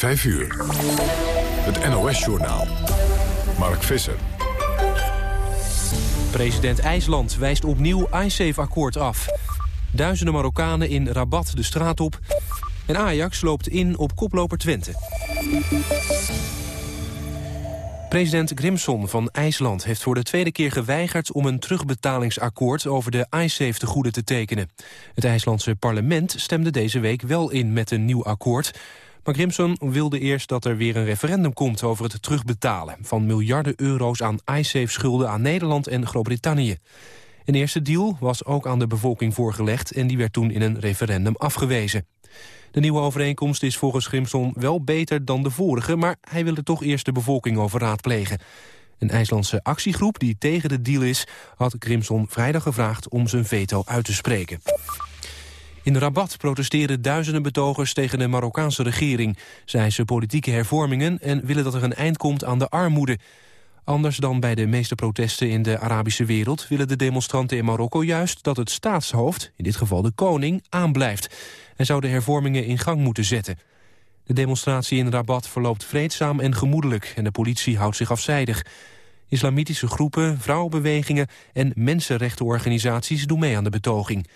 5 uur. Het NOS-journaal. Mark Visser. President IJsland wijst opnieuw ISAFE-akkoord af. Duizenden Marokkanen in Rabat de straat op. En Ajax loopt in op koploper Twente. President Grimson van IJsland heeft voor de tweede keer geweigerd... om een terugbetalingsakkoord over de ISAFE-tegoeden te tekenen. Het IJslandse parlement stemde deze week wel in met een nieuw akkoord... Maar Grimson wilde eerst dat er weer een referendum komt over het terugbetalen van miljarden euro's aan ISAFE-schulden aan Nederland en Groot-Brittannië. Een eerste deal was ook aan de bevolking voorgelegd en die werd toen in een referendum afgewezen. De nieuwe overeenkomst is volgens Grimson wel beter dan de vorige, maar hij wil er toch eerst de bevolking over raadplegen. Een IJslandse actiegroep die tegen de deal is, had Grimson vrijdag gevraagd om zijn veto uit te spreken. In Rabat protesteren duizenden betogers tegen de Marokkaanse regering. Zij eisen politieke hervormingen en willen dat er een eind komt aan de armoede. Anders dan bij de meeste protesten in de Arabische wereld... willen de demonstranten in Marokko juist dat het staatshoofd, in dit geval de koning, aanblijft. Hij zou de hervormingen in gang moeten zetten. De demonstratie in Rabat verloopt vreedzaam en gemoedelijk... en de politie houdt zich afzijdig. Islamitische groepen, vrouwenbewegingen en mensenrechtenorganisaties doen mee aan de betoging.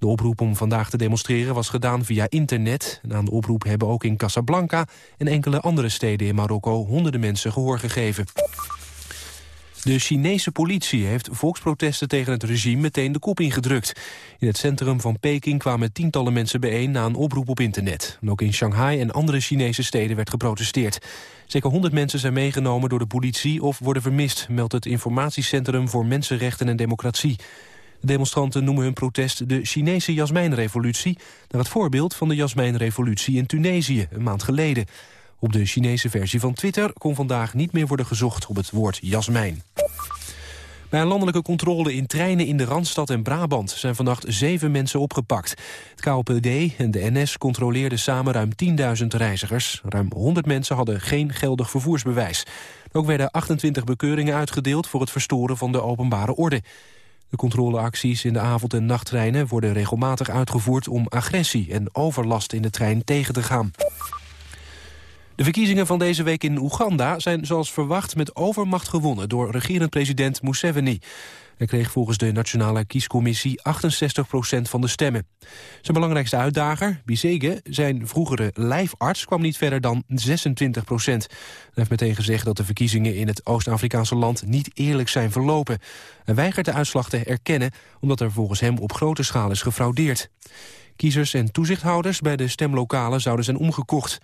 De oproep om vandaag te demonstreren was gedaan via internet. En aan de oproep hebben ook in Casablanca en enkele andere steden in Marokko honderden mensen gehoor gegeven. De Chinese politie heeft volksprotesten tegen het regime meteen de kop ingedrukt. In het centrum van Peking kwamen tientallen mensen bijeen na een oproep op internet. Ook in Shanghai en andere Chinese steden werd geprotesteerd. Zeker 100 mensen zijn meegenomen door de politie of worden vermist, meldt het Informatiecentrum voor Mensenrechten en Democratie. De demonstranten noemen hun protest de Chinese jasmijnrevolutie... naar het voorbeeld van de jasmijnrevolutie in Tunesië een maand geleden. Op de Chinese versie van Twitter kon vandaag niet meer worden gezocht op het woord jasmijn. Bij een landelijke controle in treinen in de Randstad en Brabant zijn vannacht zeven mensen opgepakt. Het KOPD en de NS controleerden samen ruim 10.000 reizigers. Ruim 100 mensen hadden geen geldig vervoersbewijs. Ook werden 28 bekeuringen uitgedeeld voor het verstoren van de openbare orde. De controleacties in de avond- en nachttreinen worden regelmatig uitgevoerd om agressie en overlast in de trein tegen te gaan. De verkiezingen van deze week in Oeganda zijn zoals verwacht met overmacht gewonnen door regerend president Museveni. Hij kreeg volgens de Nationale Kiescommissie 68% van de stemmen. Zijn belangrijkste uitdager, Bisege, zijn vroegere lijfarts, kwam niet verder dan 26% Hij heeft meteen gezegd dat de verkiezingen in het Oost-Afrikaanse land niet eerlijk zijn verlopen. Hij weigert de uitslag te erkennen, omdat er volgens hem op grote schaal is gefraudeerd. Kiezers en toezichthouders bij de stemlokalen zouden zijn omgekocht.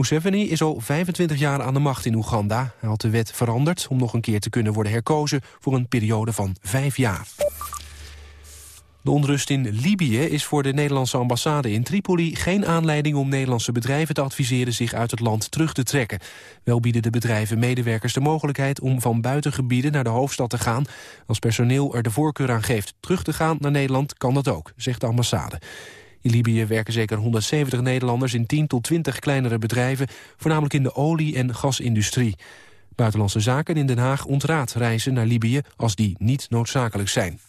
Museveni is al 25 jaar aan de macht in Oeganda. Hij had de wet veranderd om nog een keer te kunnen worden herkozen... voor een periode van vijf jaar. De onrust in Libië is voor de Nederlandse ambassade in Tripoli geen aanleiding om Nederlandse bedrijven te adviseren zich uit het land terug te trekken. Wel bieden de bedrijven medewerkers de mogelijkheid om van buitengebieden naar de hoofdstad te gaan. Als personeel er de voorkeur aan geeft terug te gaan naar Nederland kan dat ook, zegt de ambassade. In Libië werken zeker 170 Nederlanders in 10 tot 20 kleinere bedrijven, voornamelijk in de olie- en gasindustrie. Buitenlandse Zaken in Den Haag ontraadt reizen naar Libië als die niet noodzakelijk zijn.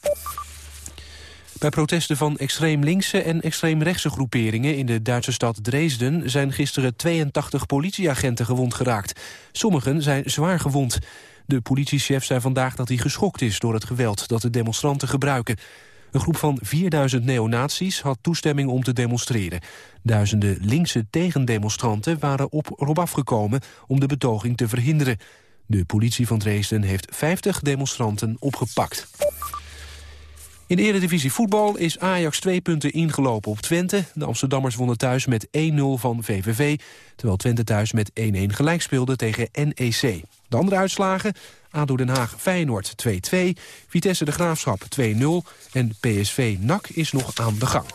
Bij protesten van extreem linkse en extreem rechtse groeperingen in de Duitse stad Dresden zijn gisteren 82 politieagenten gewond geraakt. Sommigen zijn zwaar gewond. De politiechef zei vandaag dat hij geschokt is door het geweld dat de demonstranten gebruiken. Een groep van 4000 neonazies had toestemming om te demonstreren. Duizenden linkse tegendemonstranten waren op erop afgekomen om de betoging te verhinderen. De politie van Dresden heeft 50 demonstranten opgepakt. In de Eredivisie voetbal is Ajax twee punten ingelopen op Twente. De Amsterdammers wonnen thuis met 1-0 van VVV... terwijl Twente thuis met 1-1 gelijk speelde tegen NEC. De andere uitslagen, ADO Den Haag Feyenoord 2-2, Vitesse de Graafschap 2-0... en PSV NAC is nog aan de gang.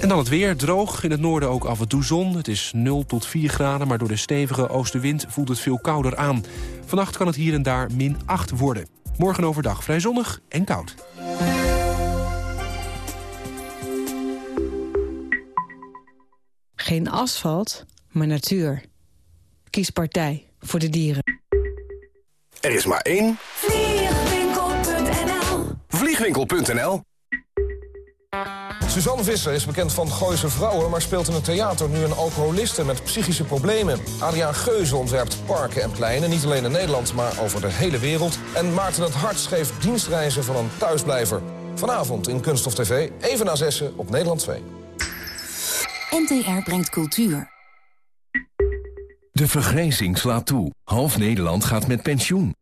En dan het weer, droog. In het noorden ook af en toe zon. Het is 0 tot 4 graden, maar door de stevige oostenwind voelt het veel kouder aan. Vannacht kan het hier en daar min 8 worden. Morgen overdag vrij zonnig en koud. Geen asfalt, maar natuur. Kies partij voor de dieren. Er is maar één. Vliegwinkel.nl Vliegwinkel.nl Suzanne Visser is bekend van Gooise Vrouwen... maar speelt in het theater nu een alcoholiste met psychische problemen. Adriaan Geuze ontwerpt parken en pleinen, niet alleen in Nederland... maar over de hele wereld. En Maarten het Hart schreef dienstreizen van een thuisblijver. Vanavond in Kunst of TV, even na zessen op Nederland 2. NTR brengt cultuur. De vergrijzing slaat toe. Half Nederland gaat met pensioen.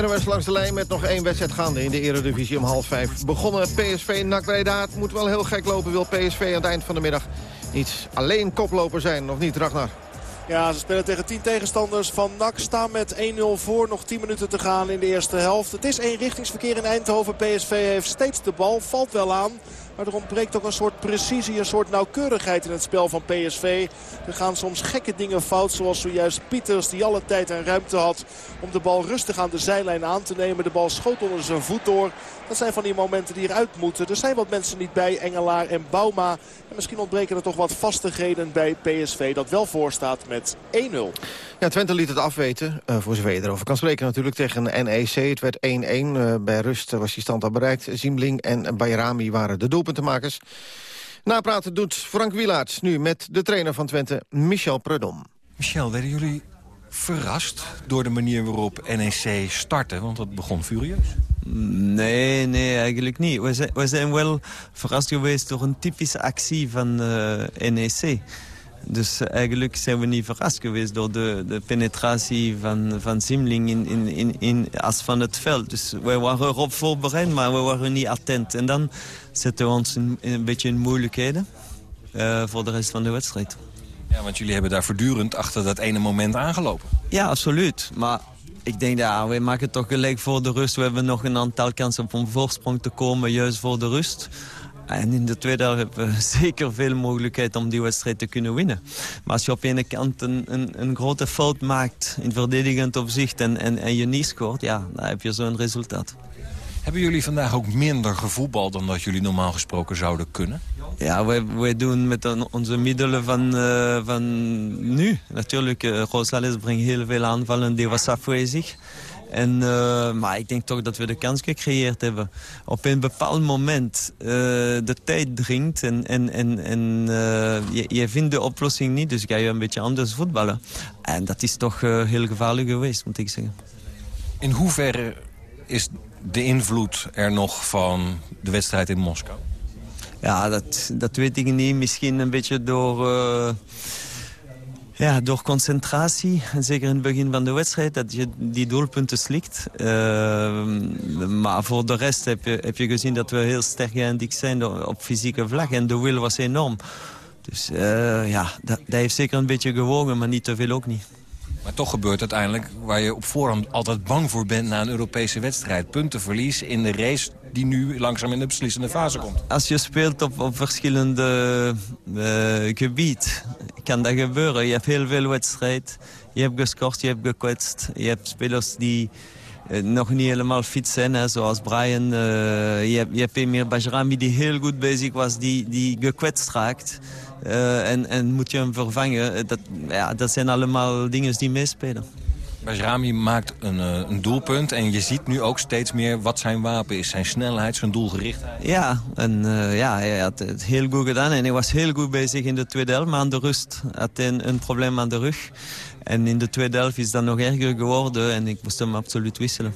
NOS langs de lijn met nog één wedstrijd gaande in de Eredivisie om half vijf. Begonnen PSV NAC Breda. Moet wel heel gek lopen, wil PSV aan het eind van de middag niet alleen koploper zijn, of niet, Ragnar? Ja, ze spelen tegen 10 tegenstanders van NAC. Staan met 1-0 voor. Nog 10 minuten te gaan in de eerste helft. Het is één richtingsverkeer in Eindhoven. PSV heeft steeds de bal. Valt wel aan. Maar er ontbreekt ook een soort precisie, een soort nauwkeurigheid in het spel van PSV. Er gaan soms gekke dingen fout, zoals zojuist Pieters die alle tijd en ruimte had om de bal rustig aan de zijlijn aan te nemen. De bal schoot onder zijn voet door. Dat zijn van die momenten die eruit moeten. Er zijn wat mensen niet bij, Engelaar en Bauma. En misschien ontbreken er toch wat vastigheden bij PSV dat wel voorstaat met 1-0. Ja, Twente liet het afweten, uh, voor zover je erover kan spreken natuurlijk, tegen NEC. Het werd 1-1. Uh, eh, bij rust was die stand al bereikt. Ziemling en Bayrami waren de doelpuntenmakers. Napraten doet Frank Wielaert nu met de trainer van Twente, Michel Prudom. Michel, werden jullie verrast door de manier waarop NEC startte? Want dat begon furieus. Nee, nee, eigenlijk niet. We zijn, we zijn wel verrast geweest door een typische actie van uh, eh, NEC. Dus eigenlijk zijn we niet verrast geweest door de, de penetratie van, van Simling in, in, in, in as van het veld. Dus we waren erop voorbereid, maar we waren niet attent. En dan zetten we ons in, een beetje in moeilijkheden uh, voor de rest van de wedstrijd. Ja, want jullie hebben daar voortdurend achter dat ene moment aangelopen. Ja, absoluut. Maar ik denk, ja, we maken toch gelijk voor de rust. We hebben nog een aantal kansen om voorsprong te komen, juist voor de rust. En in de tweede helft hebben we zeker veel mogelijkheid om die wedstrijd te kunnen winnen. Maar als je op ene kant een, een, een grote fout maakt in verdedigend opzicht en, en, en je niet scoort, ja, dan heb je zo'n resultaat. Hebben jullie vandaag ook minder gevoetbal dan dat jullie normaal gesproken zouden kunnen? Ja, wij, wij doen met onze middelen van, uh, van nu. Natuurlijk, uh, Rosales brengt heel veel aanvallen, die was afwezig. En, uh, maar ik denk toch dat we de kans gecreëerd hebben. Op een bepaald moment uh, de tijd dringt en, en, en, en uh, je, je, vindt de oplossing niet. Dus ga je een beetje anders voetballen. En dat is toch heel gevaarlijk geweest, moet ik zeggen. In hoeverre is de invloed er nog van de wedstrijd in Moskou? Ja, dat, dat weet ik niet. Misschien een beetje door... Ja, door concentratie, zeker in het begin van de wedstrijd, dat je die doelpunten slikt. Uh, maar voor de rest heb je, heb je gezien dat we heel sterk geëindigd zijn op fysieke vlak. En de wil was enorm. Dus uh, ja, dat, dat, heeft zeker een beetje gewogen, maar niet te veel ook niet. Maar toch gebeurt uiteindelijk waar je op voorhand altijd bang voor bent... na een Europese wedstrijd. Puntenverlies in de race die nu langzaam in de beslissende fase komt. Als je speelt op, op verschillende uh, gebieden, kan dat gebeuren. Je hebt heel veel wedstrijd. Je hebt gescoord, je hebt gekwetst. Je hebt spelers die uh, nog niet helemaal fit zijn, hè, zoals Brian. Uh, je, hebt, je hebt Emir Bajrami die heel goed bezig was, die, die gekwetst raakt. Uh, en, en moet je hem vervangen. Dat, ja, dat zijn allemaal dingen die meespelen. Bajrami maakt een, uh, een, doelpunt en je ziet nu ook steeds meer wat zijn wapen is. Zijn snelheid, zijn doelgerichtheid. Ja, en, uh, ja hij had het heel goed gedaan en hij was heel goed bezig in de tweede helft. Maar aan de rust had hij een, een probleem aan de rug. En in de tweede helft is dat nog erger geworden en ik moest hem absoluut wisselen.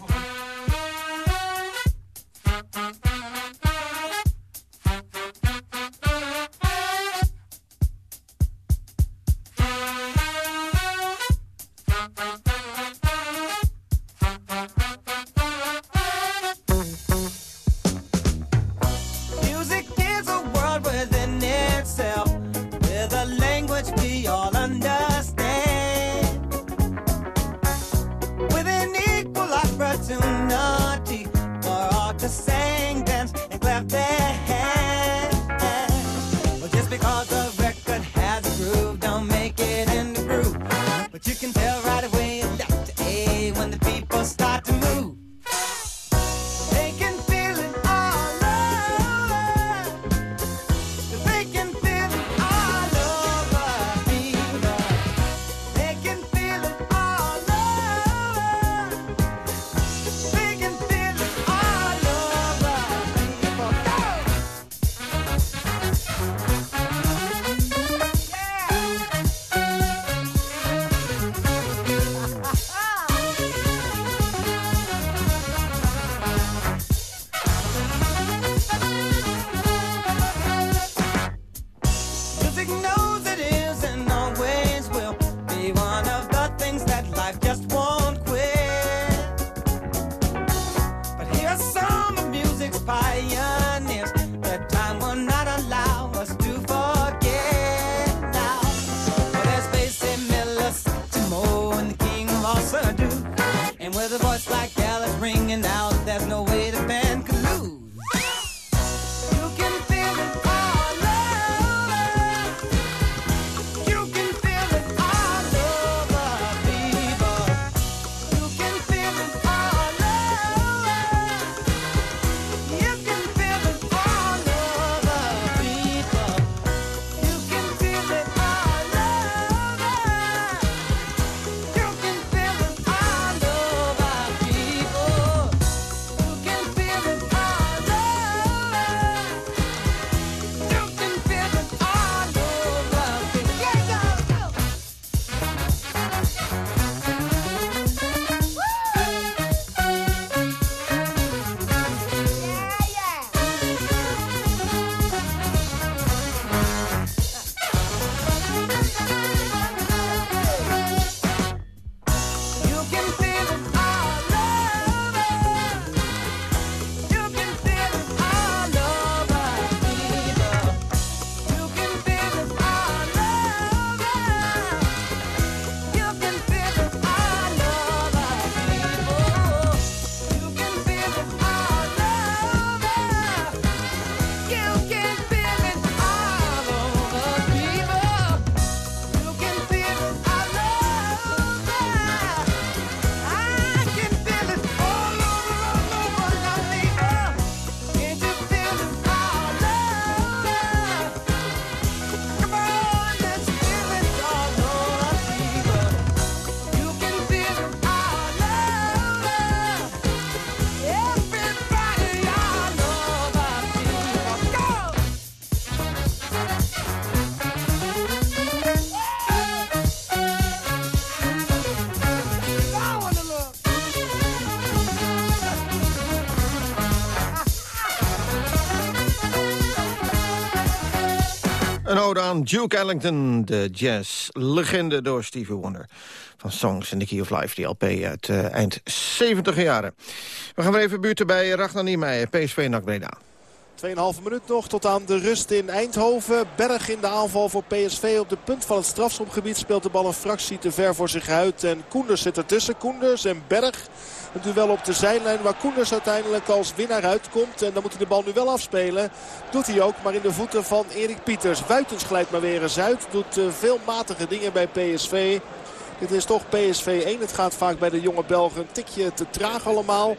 Een ode aan Duke Ellington, de jazz-legende door Stevie Wonder. Van Songs in the Key of Life, die LP uit eh, eind 70 jaren. We gaan weer even buurten bij Ragnar Niemeyer, PSV NAC Breda. 2,5 minuut nog tot aan de rust in Eindhoven. Berg in de aanval voor PSV op de punt van het strafschopgebied. Speelt de bal een fractie te ver voor zich uit. En Koenders zit ertussen. Koenders en Berg. Een duel op de zijlijn waar Koenders uiteindelijk als winnaar uitkomt. En dan moet hij de bal nu wel afspelen. Doet hij ook, maar in de voeten van Erik Pieters. Wuitens glijdt maar weer eens uit. Doet eh, veel matige dingen bij PSV. Dit is toch PSV 1. Het gaat vaak bij de jonge Belgen een tikje te traag allemaal.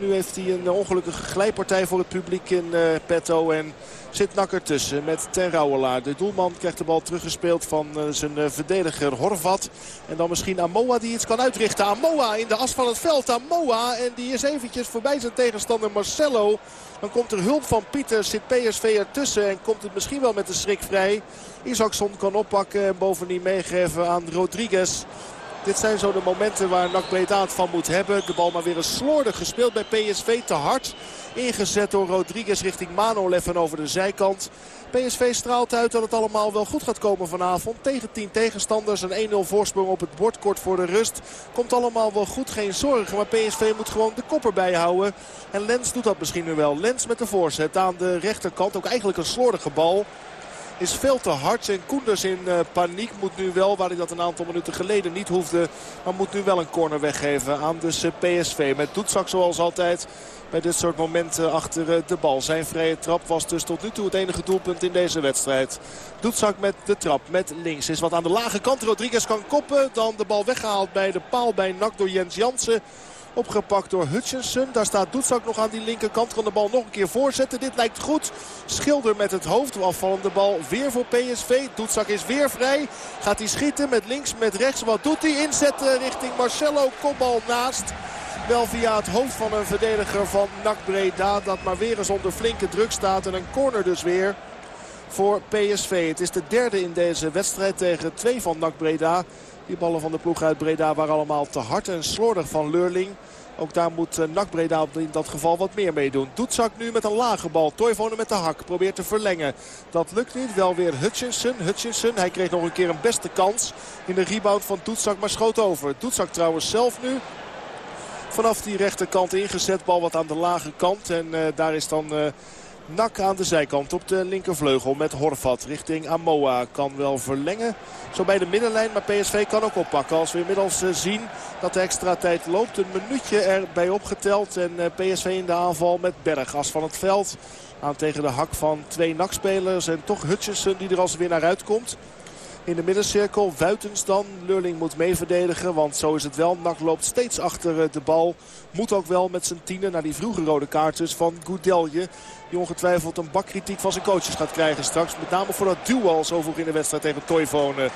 Nu heeft hij een ongelukkige glijpartij voor het publiek in uh, petto. En zit Nakker tussen met Ten Rouwelaar. De doelman krijgt de bal teruggespeeld van uh, zijn uh, verdediger Horvat. En dan misschien Amoa die iets kan uitrichten. Amoa in de as van het veld. Amoa en die is eventjes voorbij zijn tegenstander Marcelo. Dan komt er hulp van Pieter. Zit PSV ertussen en komt het misschien wel met de schrik vrij. Isaacson kan oppakken en bovendien meegeven aan Rodriguez. Dit zijn zo de momenten waar NAC Breda van moet hebben. De bal maar weer een slordig gespeeld bij PSV. Te hard ingezet door Rodriguez richting Manolev en over de zijkant. PSV straalt uit dat het allemaal wel goed gaat komen vanavond. Tegen 10 tegenstanders. Een 1-0 voorsprong op het bord kort voor de rust. Komt allemaal wel goed, geen zorgen. Maar PSV moet gewoon de kop erbij houden. En Lens doet dat misschien nu wel. Lens met de voorzet aan de rechterkant. Ook eigenlijk een slordige bal. Is veel te hard. En Koenders in uh, paniek moet nu wel, waar hij dat een aantal minuten geleden niet hoefde... maar moet nu wel een corner weggeven aan dus PSV. Met Doetzak zoals altijd bij dit soort momenten achter uh, de bal. Zijn vrije trap was dus tot nu toe het enige doelpunt in deze wedstrijd. Doetzak met de trap, met links. Is wat aan de lage kant. Rodriguez kan koppen. Dan de bal weggehaald bij de paal bij Nak door Jens Jansen. Opgepakt door Hutchinson. Daar staat Doetzak nog aan die linkerkant. Kan de bal nog een keer voorzetten. Dit lijkt goed. Schilder met het hoofd. Afvallende bal weer voor PSV. Doetzak is weer vrij. Gaat hij schieten met links, met rechts. Wat doet hij? Inzetten richting Marcelo. Kopbal naast. Wel via het hoofd van een verdediger van NAC Breda. Dat maar weer eens onder flinke druk staat. En een corner dus weer voor PSV. Het is de derde in deze wedstrijd tegen twee van NAC Breda. Die ballen van de ploeg uit Breda waren allemaal te hard en slordig van Leurling. Ook daar moet NAC Breda in dat geval wat meer mee doen. Doetzak nu met een lage bal. Toivonen met de hak. Probeert te verlengen. Dat lukt niet. Wel weer Hutchinson. Hutchinson. Hij kreeg nog een keer een beste kans in de rebound van Doetzak. Maar schoot over. Doetzak trouwens zelf nu vanaf die rechterkant ingezet. Bal wat aan de lage kant. En uh, daar is dan uh, Nak aan de zijkant op de linkervleugel met Horvat richting Amoa. Kan wel verlengen. Zo bij de middenlijn, maar PSV kan ook oppakken. Als we inmiddels uh, zien dat de extra tijd loopt. Een minuutje erbij opgeteld. En PSV in de aanval met Berg. As van het veld aan tegen de hak van twee NAC-spelers. En toch Hutchinson die er als winnaar uitkomt in de middencirkel. Wuitens dan. Lurling moet mee verdedigen. Want zo is het wel. Nak loopt steeds achter de bal. Moet ook wel met zijn tienen naar die vroege rode kaart dus van Goudelje. Die ongetwijfeld een bakkritiek van zijn coaches gaat krijgen straks. Met name voor dat duel zo vroeg in de wedstrijd tegen Toivonen.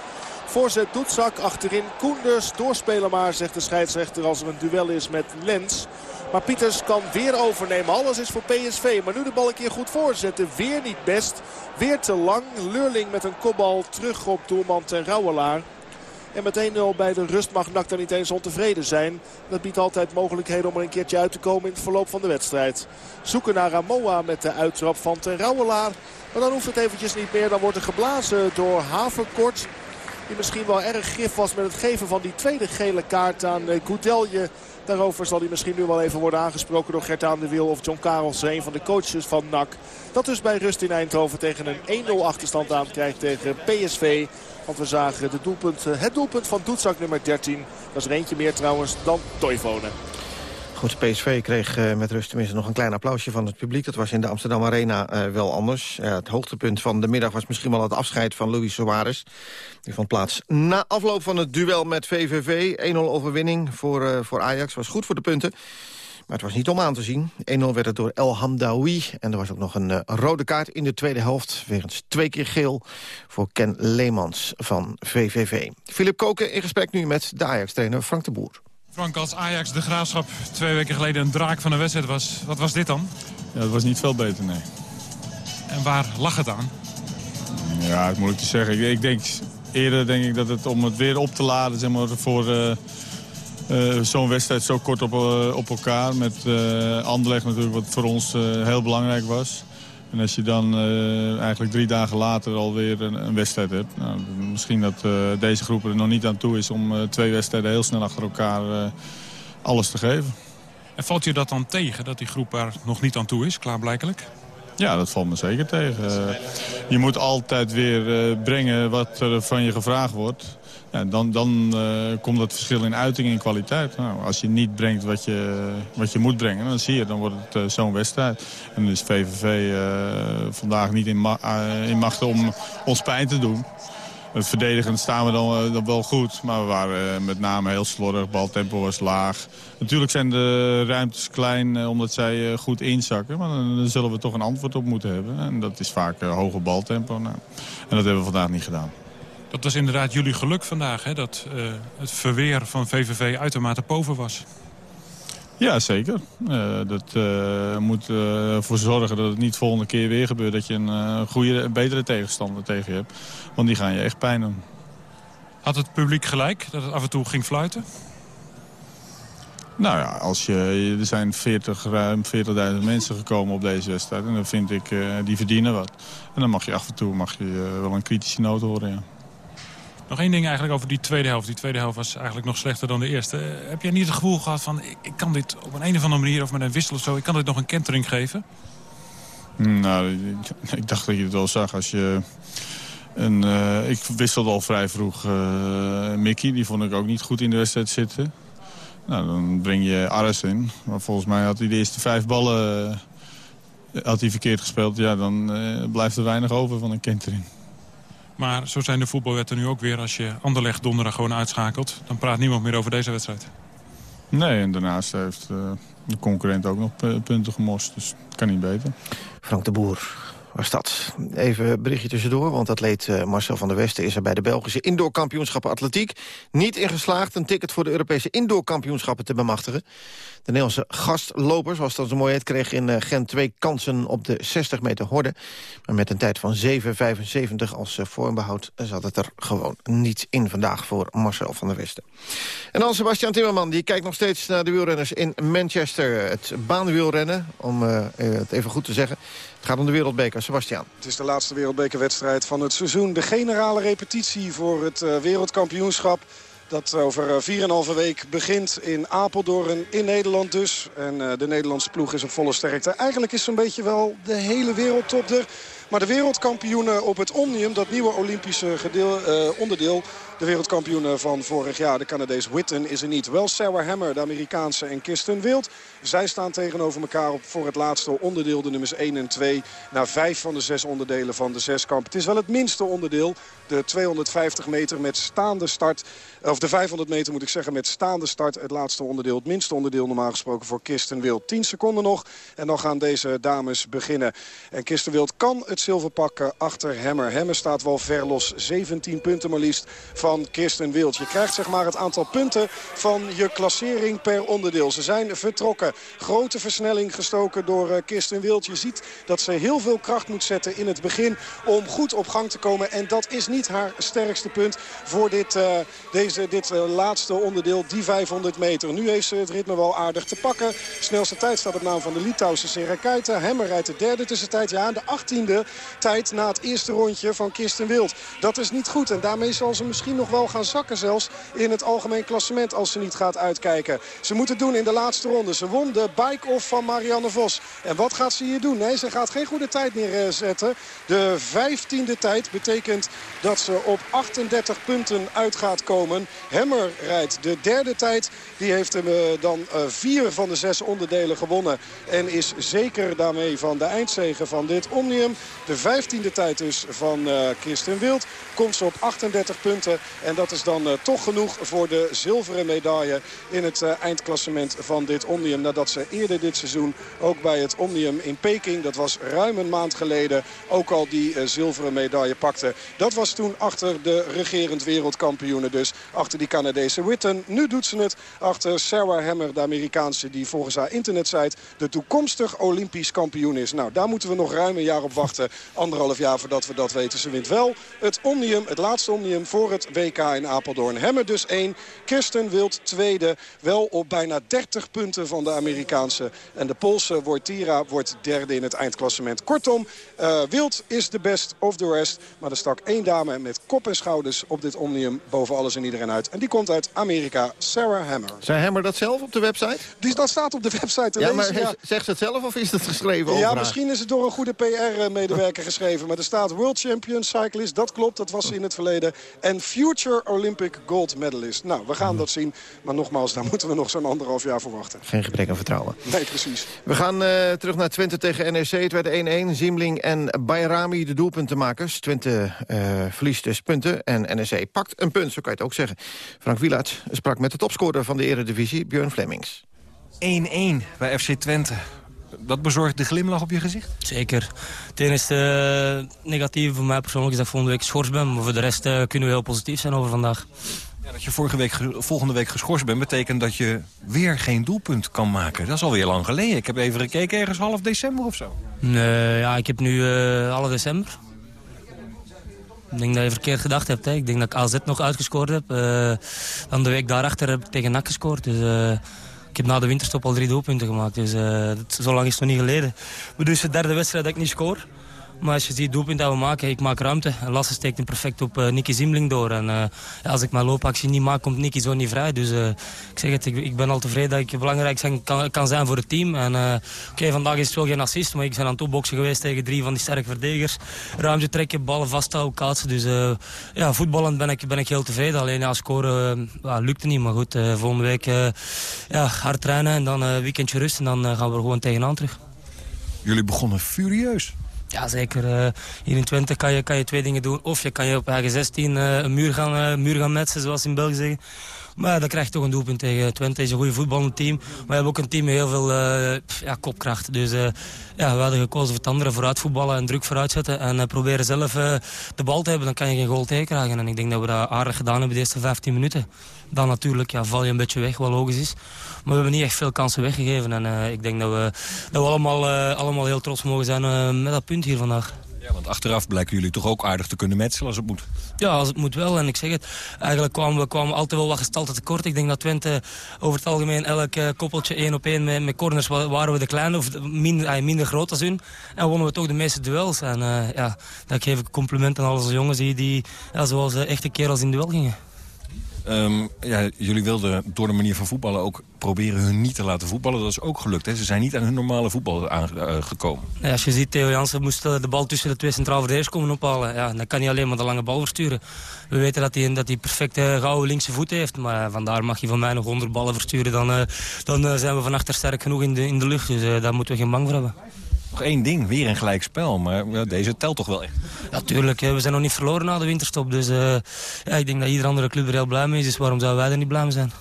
Voorzet Doetzak achterin. Koenders doorspelen maar, zegt de scheidsrechter als er een duel is met Lens. Maar Pieters kan weer overnemen. Alles is voor PSV. Maar nu de bal een keer goed voorzetten. Weer niet best. Weer te lang. Leurling met een kopbal terug op doelman ten Rouwelaar. En met 1-0 bij de rust mag NAC dan niet eens ontevreden zijn. Dat biedt altijd mogelijkheden om er een keertje uit te komen in het verloop van de wedstrijd. Zoeken naar Ramoa met de uittrap van ten Rouwelaar. Maar dan hoeft het eventjes niet meer. Dan wordt er geblazen door Haverkort. Die misschien wel erg gif was met het geven van die tweede gele kaart aan Goudelje. Daarover zal hij misschien nu wel even worden aangesproken door Gert-Aan de Wiel of John Karels, een van de coaches van NAC. Dat dus bij rust in Eindhoven tegen een 1-0 achterstand aankrijgt tegen PSV. Want we zagen de doelpunt, het doelpunt van Doetzak nummer 13. Dat is er eentje meer trouwens dan Toivonen. Goed, PSV kreeg uh, met rust tenminste nog een klein applausje van het publiek. Dat was in de Amsterdam Arena uh, wel anders. Het hoogtepunt van de middag was misschien wel het afscheid van Luis Suarez. Die vond plaats na afloop van het duel met VVV. 1-0 overwinning voor, voor Ajax. Was goed voor de punten. Maar het was niet om aan te zien. 1-0 werd het door El Hamdawi. En er was ook nog een rode kaart in de tweede helft. Wegens twee keer geel voor Ken Leemans van VVV. Filip Koken in gesprek nu met de Ajax-trainer Frank de Boer. Frank, als Ajax de Graafschap twee weken geleden een draak van de wedstrijd was, wat was dit dan? Ja, dat was niet veel beter, nee. En waar lag het aan? Ja, het moeilijk te zeggen. Ik denk eerder denk ik dat het om het weer op te laden zeg maar, voor uh, uh, zo'n wedstrijd zo kort op, uh, op elkaar. Met Anderlecht natuurlijk, wat voor ons heel belangrijk was. En als je dan uh, eigenlijk drie dagen later alweer een, een wedstrijd hebt... Nou, misschien dat uh, deze groep er nog niet aan toe is om uh, twee wedstrijden heel snel achter elkaar alles te geven. En valt je dat dan tegen, dat die groep er nog niet aan toe is, klaarblijkelijk? Ja, dat valt me zeker tegen. je moet altijd weer brengen wat er van je gevraagd wordt. Dan dan uh, komt dat verschil in uiting en kwaliteit. Nou, als je niet brengt wat je, wat je moet brengen, dan zie je, dan wordt het uh, zo'n wedstrijd. En is VVV uh, vandaag niet in, ma in macht om ons pijn te doen. Het verdedigen staan we dan, wel goed, maar we waren met name heel slordig. Baltempo was laag. Natuurlijk zijn de ruimtes klein omdat zij goed inzakken. Maar dan, zullen we toch een antwoord op moeten hebben. En dat is vaak hoger baltempo. Nou, en dat hebben we vandaag niet gedaan. Dat was inderdaad jullie geluk vandaag, hè? dat uh, het verweer van VVV uitermate pover was. Ja, zeker. Uh, dat uh, moet ervoor zorgen dat het niet de volgende keer weer gebeurt... dat je een goede, betere tegenstander tegen je hebt. Want die gaan je echt pijn doen. Had het publiek gelijk dat het af en toe ging fluiten? Nou ja, als je, er zijn 40, ruim 40.000 mensen gekomen op deze wedstrijd. En dan vind ik, die verdienen wat. En dan mag je af en toe mag je, wel een kritische noot horen, ja. Nog één ding eigenlijk over die tweede helft. Die tweede helft was eigenlijk nog slechter dan de eerste. Heb jij niet het gevoel gehad van... ik, kan dit op een, een of andere manier of met een wissel of zo... ik kan dit nog een kentering geven? Nou, ik, dacht dat je het wel zag als je... Een, eh, ik wisselde al vrij vroeg eh, Mickey. Die vond ik ook niet goed in de wedstrijd zitten. Nou, dan breng je Aris in. Maar volgens mij had hij de eerste vijf ballen eh, had hij verkeerd gespeeld. Ja, dan blijft er weinig over van een Kentering. Maar zo zijn de voetbalwetten nu ook weer. Als je Anderlecht donderdag gewoon uitschakelt... dan praat niemand meer over deze wedstrijd. Nee, en daarnaast heeft eh, de concurrent ook nog pu- punten gemorst. Dus het kan niet beter. Frank de Boer was dat. Even een berichtje tussendoor, want atleet eh, Marcel van der Westen... is er bij de Belgische indoorkampioenschappen atletiek niet in geslaagd... een ticket voor de Europese indoorkampioenschappen te bemachtigen. De Nederlandse gastloper, zoals dat zo mooi heet... kreeg in eh, Gent twee kansen op de 60 meter horde. Maar met een tijd van 7,75 als eh, vormbehoud... zat het er gewoon niet in vandaag voor Marcel van der Westen. En dan Sebastian Timmerman, die kijkt nog steeds naar de wielrenners in Manchester. Het baanwielrennen, om eh, het even goed te zeggen. Het gaat om de wereldbeker. Sebastian. Het is de laatste wereldbekerwedstrijd van het seizoen. De generale repetitie voor het eh, wereldkampioenschap. Dat over eh, 4,5 week begint in Apeldoorn in Nederland dus. En eh, de Nederlandse ploeg is op volle sterkte. Eigenlijk is zo'n beetje wel de hele wereldtop er. Maar de wereldkampioenen op het Omnium, dat nieuwe Olympische eh, onderdeel... de wereldkampioenen van vorig jaar, de Canadees Witten, is er niet. Wel Sarah Hammer, de Amerikaanse, en Kirsten Wild. Zij staan tegenover elkaar op voor het laatste onderdeel, de nummers 1 en 2... na vijf van de zes onderdelen van de zeskamp. Het is wel het minste onderdeel, de 250 meter met staande start... of de 500 meter moet ik zeggen met staande start. Het laatste onderdeel, het minste onderdeel normaal gesproken voor Kirsten Wild. 10 seconden nog en dan gaan deze dames beginnen. En Kirsten Wild kan het zilver pakken achter Hammer. Hammer staat wel ver los. 17 punten maar liefst van Kirsten Wild. Je krijgt zeg maar het aantal punten van je klassering per onderdeel. Ze zijn vertrokken. Grote versnelling gestoken door eh, Kirsten Wild. Je ziet dat ze heel veel kracht moet zetten in het begin om goed op gang te komen. En dat is niet haar sterkste punt voor dit, uh, deze, dit uh, laatste onderdeel, die 500 meter. Nu heeft ze het ritme wel aardig te pakken. Snelste tijd staat op naam van de Litouwse Serakaita. Hemmer rijdt de derde tussentijd. Ja, de achttiende tijd na het eerste rondje van Kirsten Wild. Dat is niet goed en daarmee zal ze misschien nog wel gaan zakken zelfs in het algemeen klassement als ze niet gaat uitkijken. Ze moet het doen in de laatste ronde. Ze won de bike-off van Marianne Vos. En wat gaat ze hier doen? Nee, ze gaat geen goede tijd neerzetten. De vijftiende tijd betekent dat ze op 38 punten uit gaat komen. Hemmer rijdt de derde tijd. Die heeft hem dan vier van de zes onderdelen gewonnen. En is zeker daarmee van de eindzegen van dit Omnium. De vijftiende tijd dus van Kirsten Wild. Komt ze op 38 punten. En dat is dan uh, toch genoeg voor de zilveren medaille in het uh, eindklassement van dit Omnium. Nadat ze eerder dit seizoen ook bij het Omnium in Peking, dat was ruim een maand geleden, ook al die zilveren medaille pakte. Dat was toen achter de regerend wereldkampioenen dus. Achter die Canadese Witten. Nu doet ze het achter Sarah Hammer, de Amerikaanse, die volgens haar internetsite de toekomstig Olympisch kampioen is. Nou, daar moeten we nog ruim een jaar op wachten. Anderhalf jaar voordat we dat weten. Ze wint wel het Omnium, het laatste Omnium voor het WK in Apeldoorn. Hemmer dus één. Kirsten Wild tweede. Wel op bijna 30 punten van de Amerikaanse. En de Poolse Wojtira wordt derde in het eindklassement. Kortom, uh, Wild is de best of the rest. Maar er stak één dame met kop en schouders op dit Omnium boven alles en iedereen uit. En die komt uit Amerika, Sarah Hammer. Zei Hammer dat zelf op de website? Die, dat staat op de website te ja, lezen. Maar ja. zegt ze het zelf of is het geschreven Ja, misschien is het door een goede PR-medewerker geschreven. Maar er staat World Champion Cyclist. Dat klopt, dat was ze in het verleden. En Future Olympic Gold Medalist. Nou, we gaan dat zien. Maar nogmaals, daar moeten we nog zo'n anderhalf jaar voor wachten. Geen gebrek aan vertrouwen. Nee, precies. We gaan uh, terug naar Twente tegen NEC. Het werd 1-1. Ziemling en Bayrami de doelpuntenmakers. Twente uh, verliest dus punten en NEC pakt een punt, zo kan je het ook zeggen. Frank Wielaert sprak met de topscorer van de eredivisie, Björn Flemings. 1-1 bij FC Twente. Dat bezorgt de glimlach op je gezicht? Zeker. Het enige uh, negatieve voor mij persoonlijk is dat ik volgende week geschorst ben. Maar voor de rest uh, kunnen we heel positief zijn over vandaag. Ja, dat je vorige week, volgende week geschorst bent... betekent dat je weer geen doelpunt kan maken. Dat is alweer lang geleden. Ik heb even gekeken, ergens half december of zo. Nee, ja, ik heb nu uh, half december. Ik denk dat je verkeerd gedacht hebt. Hè. Ik denk dat ik AZ nog uitgescoord heb. Uh, dan de week daarachter heb ik tegen NAC gescoord. Dus, uh, ik heb na de winterstop al drie doelpunten gemaakt. Dus dat, zo lang is het nog niet geleden. Maar dus de derde wedstrijd dat ik niet scoor. Maar als je ziet doelpunt dat we maken, ik maak ruimte. Lasse steekt hem perfect op uh, Nicky Zimling door. En ja, als ik mijn loopactie niet maak, komt Nicky zo niet vrij. Dus uh, ik zeg het, ik, ik, ben al tevreden dat ik belangrijk kan, kan zijn voor het team. En oké, vandaag is het wel geen assist, maar ik ben aan het toeboksen geweest tegen drie van die sterke verdedigers. Ruimte trekken, ballen vasthouden, kaatsen. Dus ja, voetballend ben ik, ben ik heel tevreden. Alleen ja, scoren lukte niet. Maar goed, volgende week ja, hard trainen en dan een weekendje rust. En dan gaan we er gewoon tegenaan terug. Jullie begonnen furieus. Ja, zeker. Uh, hier in Twente kan je, kan je twee dingen doen. Of je kan je op eigen 16 uh, een muur gaan, uh, muur gaan metsen, zoals in België zeggen. Maar dan krijg je toch een doelpunt tegen Twente. is een goede voetballend team. Maar we hebben ook een team met heel veel ja, kopkracht. Dus ja, we hadden gekozen voor het andere vooruit voetballen en druk vooruit zetten. En proberen zelf de bal te hebben, dan kan je geen goal tegenkrijgen. En ik denk dat we dat aardig gedaan hebben de eerste 15 minuten. Dan natuurlijk ja, val je een beetje weg, wat logisch is. Maar we hebben niet echt veel kansen weggegeven. En uh, ik denk dat we, dat we allemaal, uh, allemaal heel trots mogen zijn uh, met dat punt hier vandaag. Want achteraf blijken jullie toch ook aardig te kunnen metselen als het moet. Ja, als het moet wel. En ik zeg het, eigenlijk kwamen we kwamen altijd wel wat gestalte tekort. Ik denk dat Twente over het algemeen elk koppeltje één op één met, corners waren we de kleine of minder, minder groot als hun. En wonnen we toch de meeste duels. En ja, dat geef ik complimenten aan alle jongens die, die ja, zoals echte kerels in duel gingen. Um, ja, jullie wilden door de manier van voetballen ook proberen hun niet te laten voetballen. Dat is ook gelukt. Hè? Ze zijn niet aan hun normale voetbal aangekomen. Uh, ja, als je ziet, Theo Jansen moest de bal tussen de twee centraal verdedigers komen ophalen. Ja, dan kan hij alleen maar de lange bal versturen. We weten dat hij, dat hij perfecte gouden linkse voet heeft. Maar vandaar mag hij van mij nog honderd ballen versturen. Dan, dan zijn we van achter sterk genoeg in de, in de lucht. Dus daar moeten we geen bang voor hebben. Nog één ding, weer een gelijk spel. Maar deze telt toch wel echt. Natuurlijk, ja, we zijn nog niet verloren na de winterstop. Dus uh, ja, ik denk dat iedere andere club er heel blij mee is. Dus waarom zouden wij er niet blij mee zijn?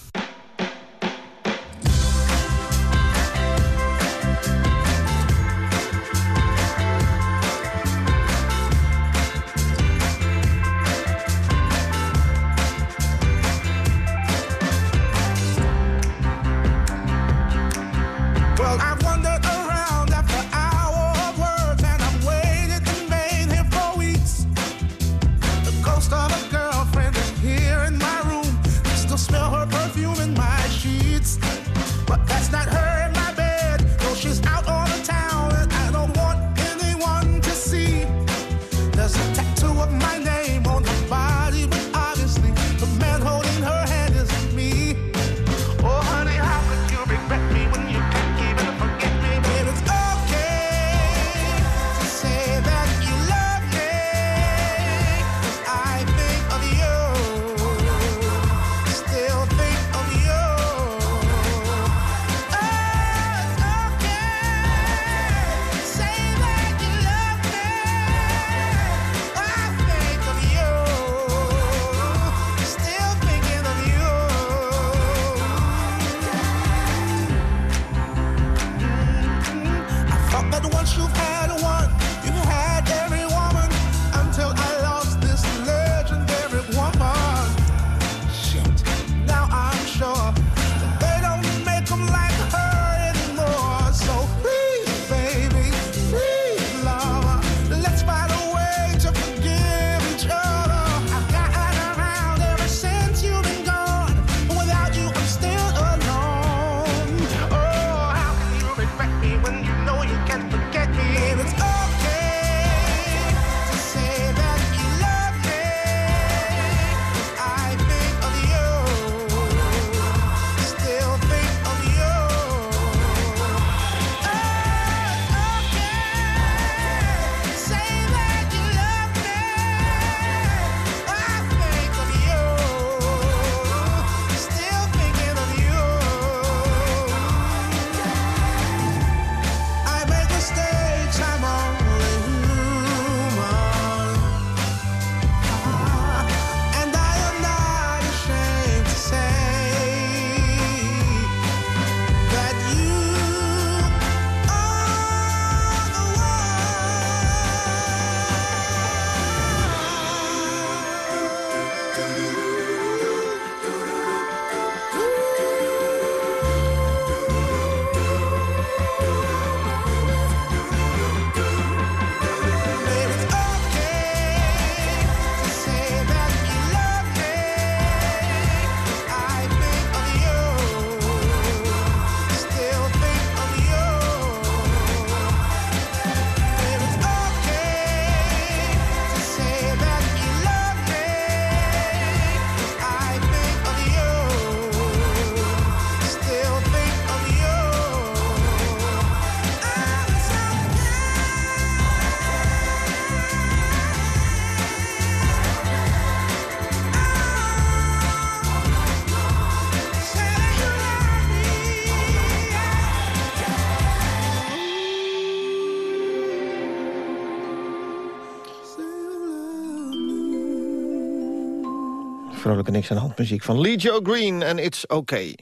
Vrolijke niks aan de hand muziek van Lee Joe Green en It's Okay.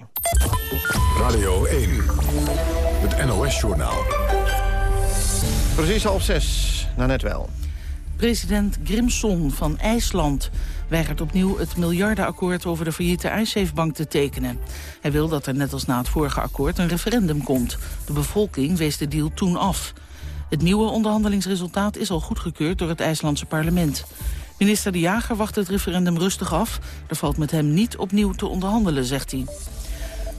Radio 1, het NOS-journaal. Precies half zes, nou net wel. President Grimson van IJsland weigert opnieuw het miljardenakkoord over de failliete IJsseefbank te tekenen. Hij wil dat er net als na het vorige akkoord een referendum komt. De bevolking wees de deal toen af. Het nieuwe onderhandelingsresultaat is al goedgekeurd door het IJslandse parlement. Minister De Jager wacht het referendum rustig af. Er valt met hem niet opnieuw te onderhandelen, zegt hij.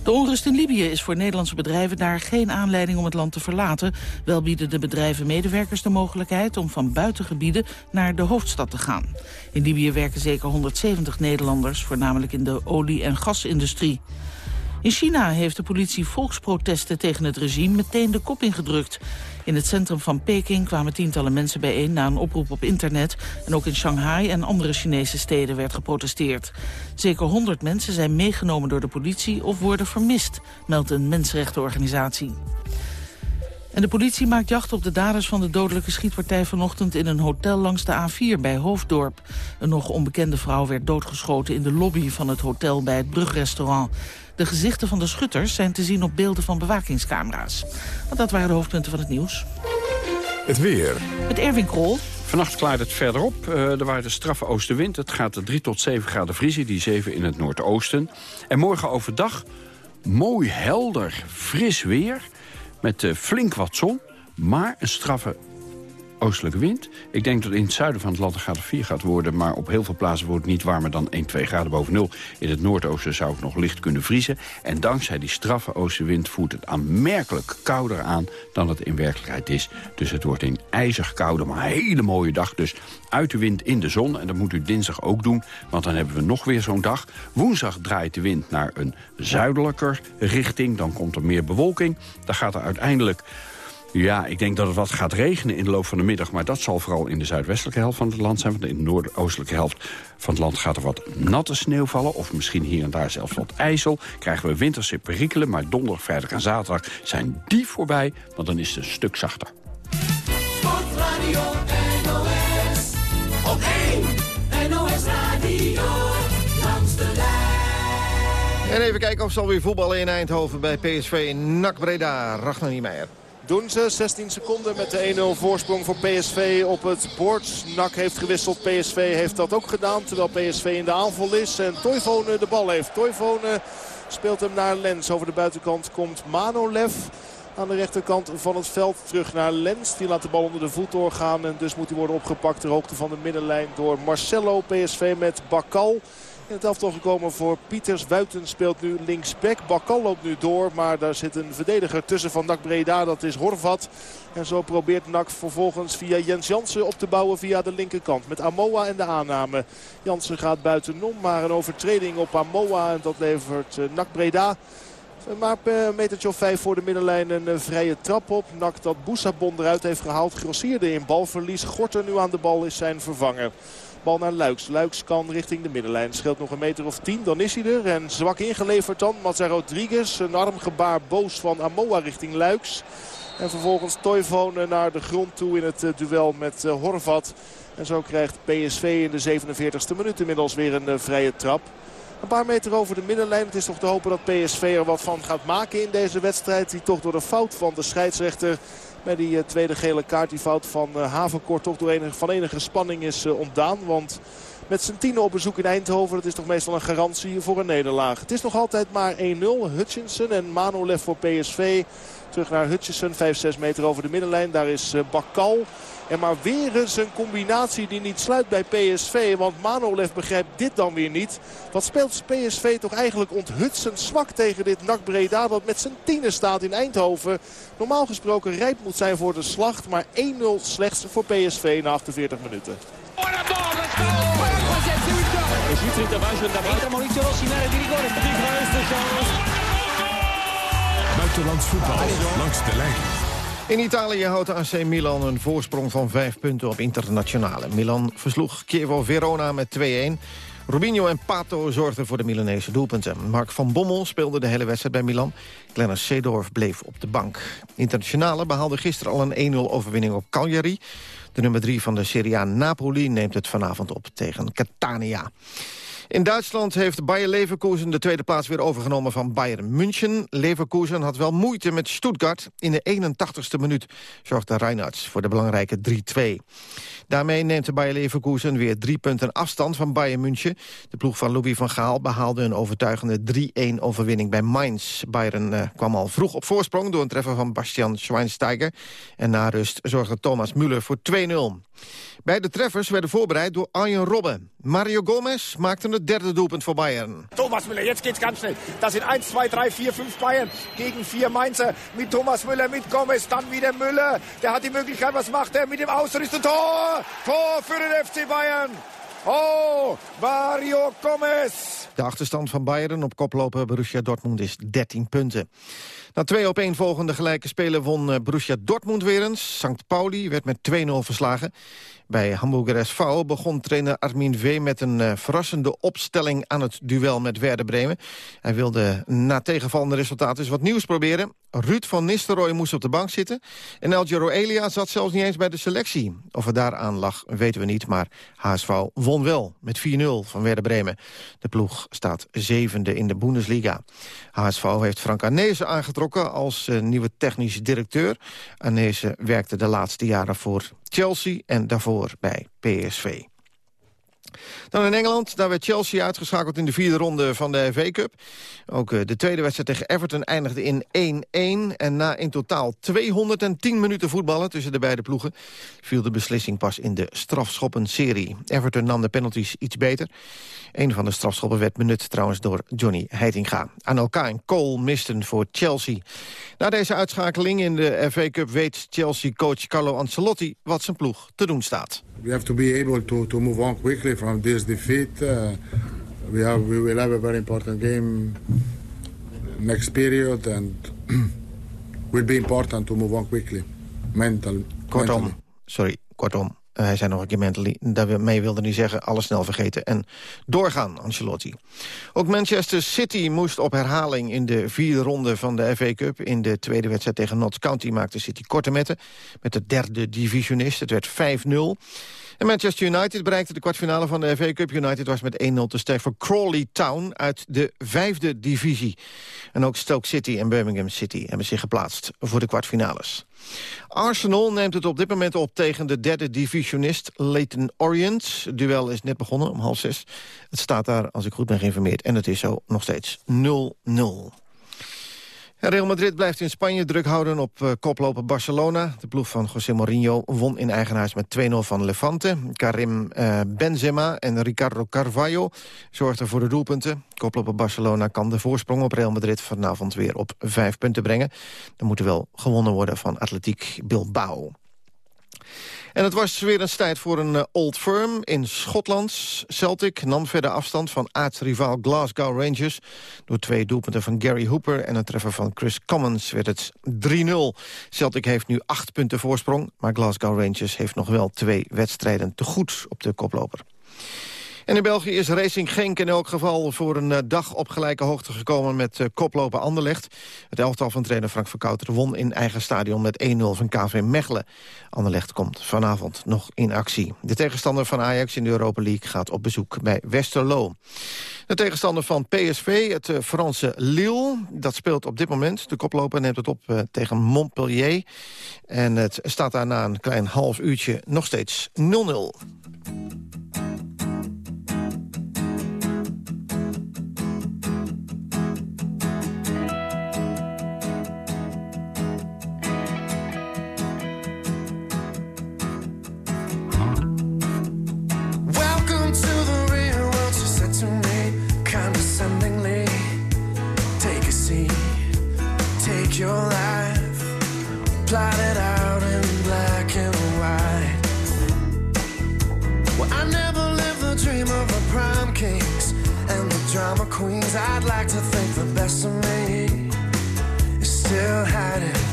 De onrust in Libië is voor Nederlandse bedrijven daar geen aanleiding om het land te verlaten. Wel bieden de bedrijven medewerkers de mogelijkheid om van buitengebieden naar de hoofdstad te gaan. In Libië werken zeker 170 Nederlanders, voornamelijk in de olie- en gasindustrie. In China heeft de politie volksprotesten tegen het regime meteen de kop ingedrukt. In het centrum van Peking kwamen tientallen mensen bijeen na een oproep op internet. En ook in Shanghai en andere Chinese steden werd geprotesteerd. Zeker 100 mensen zijn meegenomen door de politie of worden vermist, meldt een mensenrechtenorganisatie. En de politie maakt jacht op de daders van de dodelijke schietpartij vanochtend in een hotel langs de A4 bij Hoofddorp. Een nog onbekende vrouw werd doodgeschoten in de lobby van het hotel bij het Brugrestaurant. De gezichten van de schutters zijn te zien op beelden van bewakingscamera's. Want dat waren de hoofdpunten van het nieuws. Het weer. Met Erwin Krol. Vannacht klaart het verderop. Uh, er waait een straffe oostenwind. Het gaat de 3 tot 7 graden vriezen, die 7 in het noordoosten. En morgen overdag mooi helder, fris weer... met uh, flink wat zon, maar een straffe oostelijke wind. Ik denk dat in het zuiden van het land een graad of 4 gaat worden... maar op heel veel plaatsen wordt het niet warmer dan 1, 2 graden boven nul. In het noordoosten zou het nog licht kunnen vriezen. En dankzij die straffe oostenwind voert het aanmerkelijk kouder aan... dan het in werkelijkheid is. Dus het wordt een ijzig koude, maar een hele mooie dag. Dus uit de wind in de zon. En dat moet u dinsdag ook doen, want dan hebben we nog weer zo'n dag. Woensdag draait de wind naar een zuidelijker richting. Dan komt er meer bewolking. Dan gaat er uiteindelijk ja, ik denk dat het wat gaat regenen in de loop van de middag. Maar dat zal vooral in de zuidwestelijke helft van het land zijn. Want in de noordoostelijke helft van het land gaat er wat natte sneeuw vallen. Of misschien hier en daar zelfs wat ijzel. Krijgen we winterse perikelen. Maar donderdag, vrijdag en zaterdag zijn die voorbij. Want dan is het een stuk zachter. Sportradio NOS. Op 1 NOS Radio. Langs de lijn. En even kijken of ze alweer voetballen in Eindhoven bij PSV NAC Breda. Ragnar Niemeyer doen ze. 16 seconden met de 1-0 voorsprong voor PSV op het bord. NAC heeft gewisseld. PSV heeft dat ook gedaan. Terwijl PSV in de aanval is. En Toivonen de bal heeft. Toivonen speelt hem naar Lens. Over de buitenkant komt Manolev. Aan de rechterkant van het veld terug naar Lens. Die laat de bal onder de voet doorgaan. En dus moet hij worden opgepakt ter hoogte van de middenlijn door Marcelo. PSV met Bakal. In het elftal gekomen voor Pieters. Wuiten speelt nu linksback. Bakal loopt nu door. Maar daar zit een verdediger tussen van NAC Breda. Dat is Horvat. En zo probeert NAC vervolgens via Jens Jansen op te bouwen via de linkerkant. Met Amoa en de aanname. Jansen gaat buitenom. Maar een overtreding op Amoa. En dat levert NAC Breda. Maar metertje of vijf voor de middenlijn een vrije trap op. Nak dat Boussabon eruit heeft gehaald. Grossierde in balverlies. Gorter nu aan de bal is zijn vervanger. Bal naar Luiks. Luiks kan richting de middenlijn. Scheelt nog een meter of tien. Dan is hij er. En zwak ingeleverd dan. Mazza Rodriguez. Een armgebaar boos van Amoa richting Luiks. En vervolgens Toivonen naar de grond toe in het duel met Horvat. En zo krijgt PSV in de 47e minuut inmiddels weer een vrije trap. Een paar meter over de middenlijn. Het is toch te hopen dat PSV er wat van gaat maken in deze wedstrijd. Die toch door de fout van de scheidsrechter bij die uh, tweede gele kaart, die fout van uh, Havenkort, toch door enige, van enige spanning is uh, ontdaan. Want met zijn tienen op bezoek in Eindhoven, dat is toch meestal een garantie voor een nederlaag. Het is nog altijd maar 1-0. Hutchinson en Manolev voor PSV. Terug naar Hutchinson, 5-6 meter over de middenlijn. Daar is Bakal. En maar weer eens een combinatie die niet sluit bij PSV. Want Manolev begrijpt dit dan weer niet. Wat speelt PSV toch eigenlijk onthutsend zwak tegen dit NAC Breda. Dat met zijn tienen staat in Eindhoven. Normaal gesproken rijp moet zijn voor de slacht. Maar 1-0 slechts voor PSV na 48 minuten. Buitenlands voetbal langs de lijn. In Italië houdt AC Milan een voorsprong van vijf punten op internationale. Milan versloeg Chievo Verona met 2-1. Rubinho en Pato zorgden voor de Milanese doelpunten. Mark van Bommel speelde de hele wedstrijd bij Milan. Glennis Seedorf bleef op de bank. Internationale behaalde gisteren al een 1-0 overwinning op Cagliari. De nummer 3 van de Serie A Napoli neemt het vanavond op tegen Catania. In Duitsland heeft Bayer Leverkusen de tweede plaats weer overgenomen van Bayern München. Leverkusen had wel moeite met Stuttgart. In de 81ste minuut zorgde Reinhardt voor de belangrijke 3-2. Daarmee neemt de Bayer Leverkusen weer drie punten afstand van Bayern München. De ploeg van Louis van Gaal behaalde een overtuigende 3-1 overwinning bij Mainz. Bayern eh, kwam al vroeg op voorsprong door een treffer van Bastian Schweinsteiger. En na rust zorgde Thomas Müller voor 2-0. Beide treffers werden voorbereid door Arjen Robben. Mario Gomez maakte het derde doelpunt voor Bayern. Thomas Müller, jetzt geht's ganz schnell. Das sind 1, 2, 3, 4, 5 Bayern gegen 4 Mainzer. Mit Thomas Müller, mit Gomez, dann wieder Müller. Der hat die Möglichkeit, was macht er mit dem Ausriss? Tor! Tor für den FC Bayern! Oh, Mario Gomez! De achterstand van Bayern op koploper Borussia Dortmund is 13 punten. Na twee op één volgende gelijke spelen won eh, Borussia Dortmund weer eens. St. Pauli werd met 2-0 verslagen. Bij Hamburger SV begon trainer Armin V met een uh, verrassende opstelling aan het duel met Werder Bremen. Hij wilde na tegenvallende resultaten eens wat nieuws proberen. Ruud van Nistelrooy moest op de bank zitten. En El Elia zat zelfs niet eens bij de selectie. Of er daaraan lag, weten we niet, maar HSV won wel met 4-0 van Werder Bremen. De ploeg staat zevende in de Bundesliga. HSV heeft Frank Arnezen aangetrokken als uh, nieuwe technisch directeur. Arnezen werkte de laatste jaren voor Chelsea en daarvoor bij PSV. Dan in Engeland, daar werd Chelsea uitgeschakeld in de vierde ronde van de FA Cup. Ook eh, de tweede wedstrijd tegen Everton eindigde in 1-1. En na in totaal 210 minuten voetballen tussen de beide ploegen... viel de beslissing pas in de strafschoppenserie. Everton nam de penalties iets beter. Een van de strafschoppen werd benut trouwens door Johnny Heitinga. Anelka en Cole misten voor Chelsea. Na deze uitschakeling in de FA Cup weet Chelsea-coach Carlo Ancelotti... wat zijn ploeg te doen staat. We have to be able to, to move on quickly from this defeat. Uh, we, have, we will have a very important game next period and will be important to move on quickly. Mental, Kortom, mentally. sorry, kortom. Uh, hij zei nog een keer mentally. Daarmee wilde hij zeggen, alles snel vergeten en doorgaan, Ancelotti. Ook Manchester City moest op herhaling in de vierde ronde van de FA Cup. In de tweede wedstrijd tegen Notts County maakte City korte metten. Met de derde divisionist. Het werd 5-0. En Manchester United bereikte de kwartfinale van de FA Cup. United was met 1-0 te sterk voor Crawley Town uit de vijfde divisie. En ook Stoke City en Birmingham City hebben zich geplaatst voor de kwartfinales. Arsenal neemt het op dit moment op tegen de derde divisionist Leighton Orient. Het duel is net begonnen om half zes. Het staat daar, als ik goed ben geïnformeerd, en het is zo nog steeds 0-0. Real Madrid blijft in Spanje druk houden op uh, koploper Barcelona. De ploeg van José Mourinho won in eigen huis met 2-0 van Levante. Karim uh, Benzema en Ricardo Carvalho zorgden voor de doelpunten. Koploper Barcelona kan de voorsprong op Real Madrid vanavond weer op vijf punten brengen. Dan moet er wel gewonnen worden van Atletiek Bilbao. En het was weer eens tijd voor een uh, Old Firm in Schotland. Celtic nam verder afstand van aartsrivaal Glasgow Rangers. Door twee doelpunten van Gary Hooper en een treffer van Chris Commons werd het 3-0. Celtic heeft nu acht punten voorsprong, maar Glasgow Rangers heeft nog wel twee wedstrijden te goed op de koploper. En in België is Racing Genk in elk geval voor een uh, dag op gelijke hoogte gekomen met uh, koploper Anderlecht. Het elftal van trainer Frank Verkouter won in eigen stadion met 1-0 van KV Mechelen. Anderlecht komt vanavond nog in actie. De tegenstander van Ajax in de Europa League gaat op bezoek bij Westerlo. De tegenstander van PSV, het uh, Franse Lille, dat speelt op dit moment. De koploper neemt het op tegen Montpellier. En het staat daar na een klein half uurtje nog steeds 0-0. Your life plotted out in black and white. Well, I never lived the dream of the prime kings and the drama queens. I'd like to think the best of me is still hiding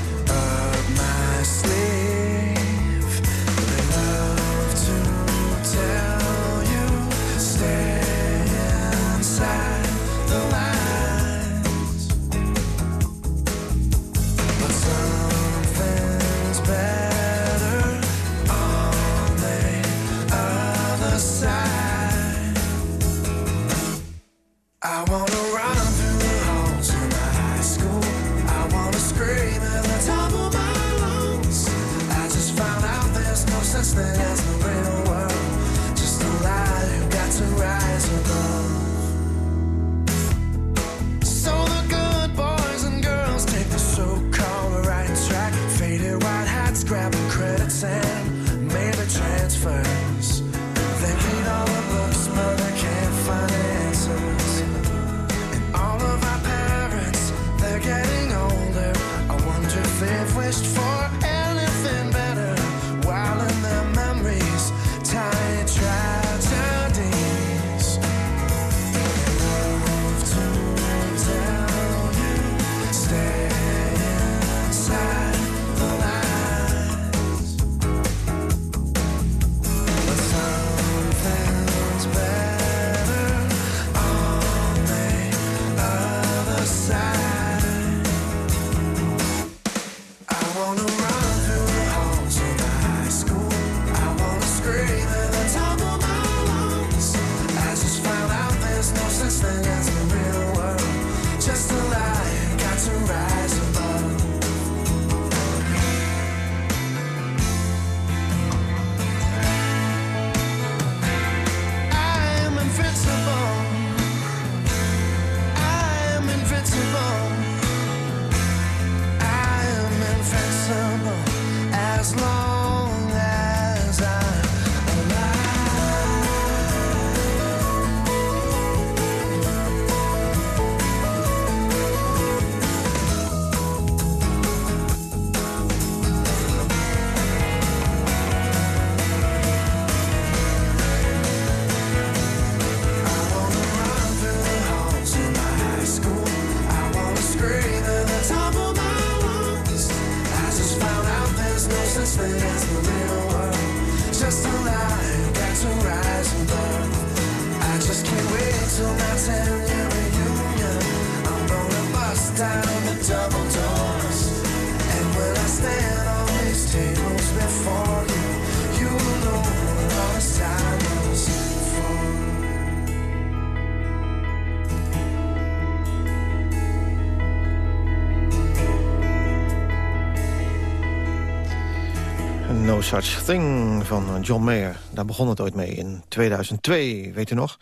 Such Thing van John Mayer. Daar begon het ooit mee in 2002, weet u nog?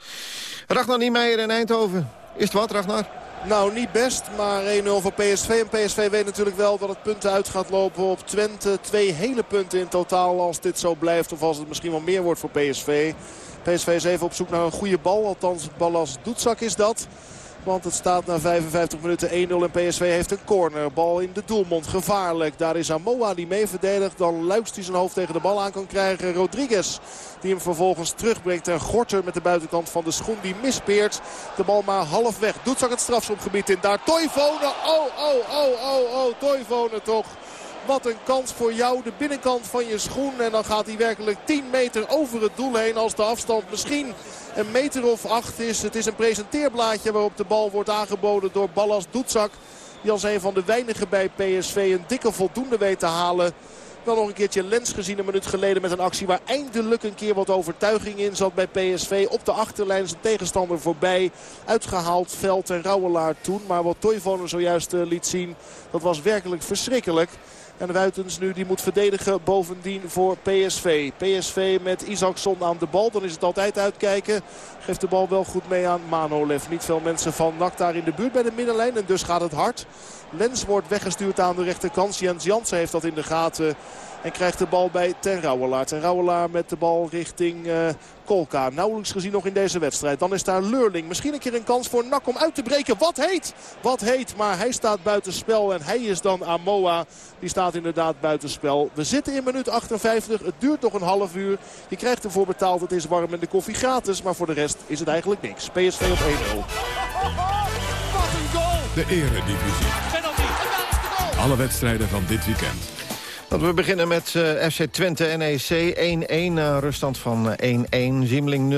Ragnar Niemeyer in Eindhoven. Is het wat, Ragnar? Nou, niet best, maar 1-0 voor PSV. En PSV weet natuurlijk wel dat het punten uit gaat lopen op Twente. Twee hele punten in totaal als dit zo blijft. Of als het misschien wel meer wordt voor PSV. PSV is even op zoek naar een goede bal. Althans, Ballas Doetzak is dat. Want het staat na 55 minuten 1-0 en PSV heeft een cornerbal in de doelmond. Gevaarlijk. Daar is Amoa die mee verdedigt. Dan Luiks die zijn hoofd tegen de bal aan kan krijgen. Rodriguez die hem vervolgens terugbrengt. En Gorter met de buitenkant van de schoen die mispeert. De bal maar half weg. Doetzak het strafschopgebied in. Daar Toivonen. Oh, oh, oh, oh, oh. Toivonen toch. Wat een kans voor jou. De binnenkant van je schoen. En dan gaat hij werkelijk 10 meter over het doel heen. Als de afstand misschien een meter of acht is. Het is een presenteerblaadje waarop de bal wordt aangeboden door Ballas Doetzak. Die als een van de weinigen bij PSV een dikke voldoende weet te halen. Wel nog een keertje Lens gezien een minuut geleden met een actie waar eindelijk een keer wat overtuiging in zat bij PSV. Op de achterlijn zijn tegenstander voorbij. Uitgehaald Veld en Rauwelaar toen. Maar wat Toivonen zojuist eh, liet zien, dat was werkelijk verschrikkelijk. En Ruitens nu die moet verdedigen bovendien voor PSV. PSV met Isaacson aan de bal. Dan is het altijd uitkijken. Geeft de bal wel goed mee aan Manolev. Niet veel mensen van NAC daar in de buurt bij de middenlijn. En dus gaat het hard. Lens wordt weggestuurd aan de rechterkant. Jens Jansen heeft dat in de gaten. En krijgt de bal bij Ten Rouwelaar. Ten Rouwelaar met de bal richting uh, Kolka. Nauwelijks gezien nog in deze wedstrijd. Dan is daar Leurling. Misschien een keer een kans voor Nak om uit te breken. Wat heet! Wat heet! Maar hij staat buitenspel. En hij is dan Amoa. Die staat inderdaad buitenspel. We zitten in minuut 58. Het duurt nog een half uur. Je krijgt ervoor betaald. Het is warm en de koffie gratis. Maar voor de rest is het eigenlijk niks. PSV op 1-0. De eredivisie. Alle wedstrijden van dit weekend. We beginnen met uh, FC Twente NEC 1-1. Uh, ruststand van 1-1. Ziemling 0-1.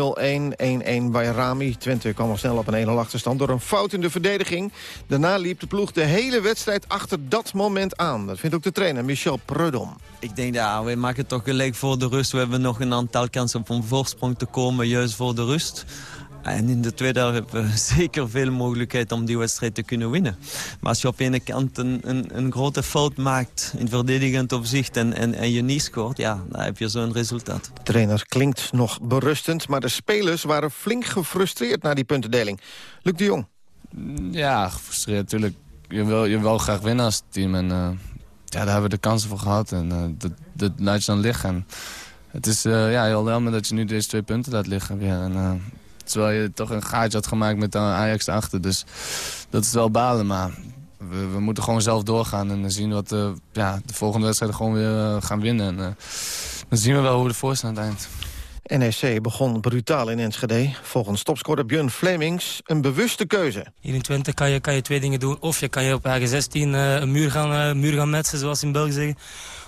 1-1 bij Rami. Twente kwam al snel op een 1-0 achterstand door een fout in de verdediging. Daarna liep de ploeg de hele wedstrijd achter dat moment aan. Dat vindt ook de trainer Michel Prudom. Ik denk, ja, we maken het toch gelijk voor de rust. We hebben nog een aantal kansen om voorsprong te komen, juist voor de rust. En in de tweede helft hebben we zeker veel mogelijkheid om die wedstrijd te kunnen winnen. Maar als je op de ene kant een, een, een grote fout maakt in verdedigend opzicht en, en, en je niet scoort, ja, dan heb je zo'n resultaat. De trainer klinkt nog berustend, maar de spelers waren flink gefrustreerd na die puntendeling. Luc de Jong. Ja, gefrustreerd natuurlijk. Je wil, je wil graag winnen als team en uh, ja, daar hebben we de kansen voor gehad en uh, dat, dat laat je dan liggen. het is uh, ja, heel jammer dat je nu deze twee punten laat liggen weer. En, Terwijl je toch een gaatje had gemaakt met Ajax erachter. Dus dat is wel balen. Maar we, we moeten gewoon zelf doorgaan. En zien wat uh, ja, de volgende wedstrijd gewoon weer uh, gaan winnen. En uh, dan zien we wel hoe we ervoor staan aan het eind. NEC begon brutaal in Enschede. Volgens topscorer Björn Flemings een bewuste keuze. Hier in Twente kan je, kan je twee dingen doen. Of je kan je op eigen 16 een muur gaan, muur gaan metsen, zoals in België zeggen.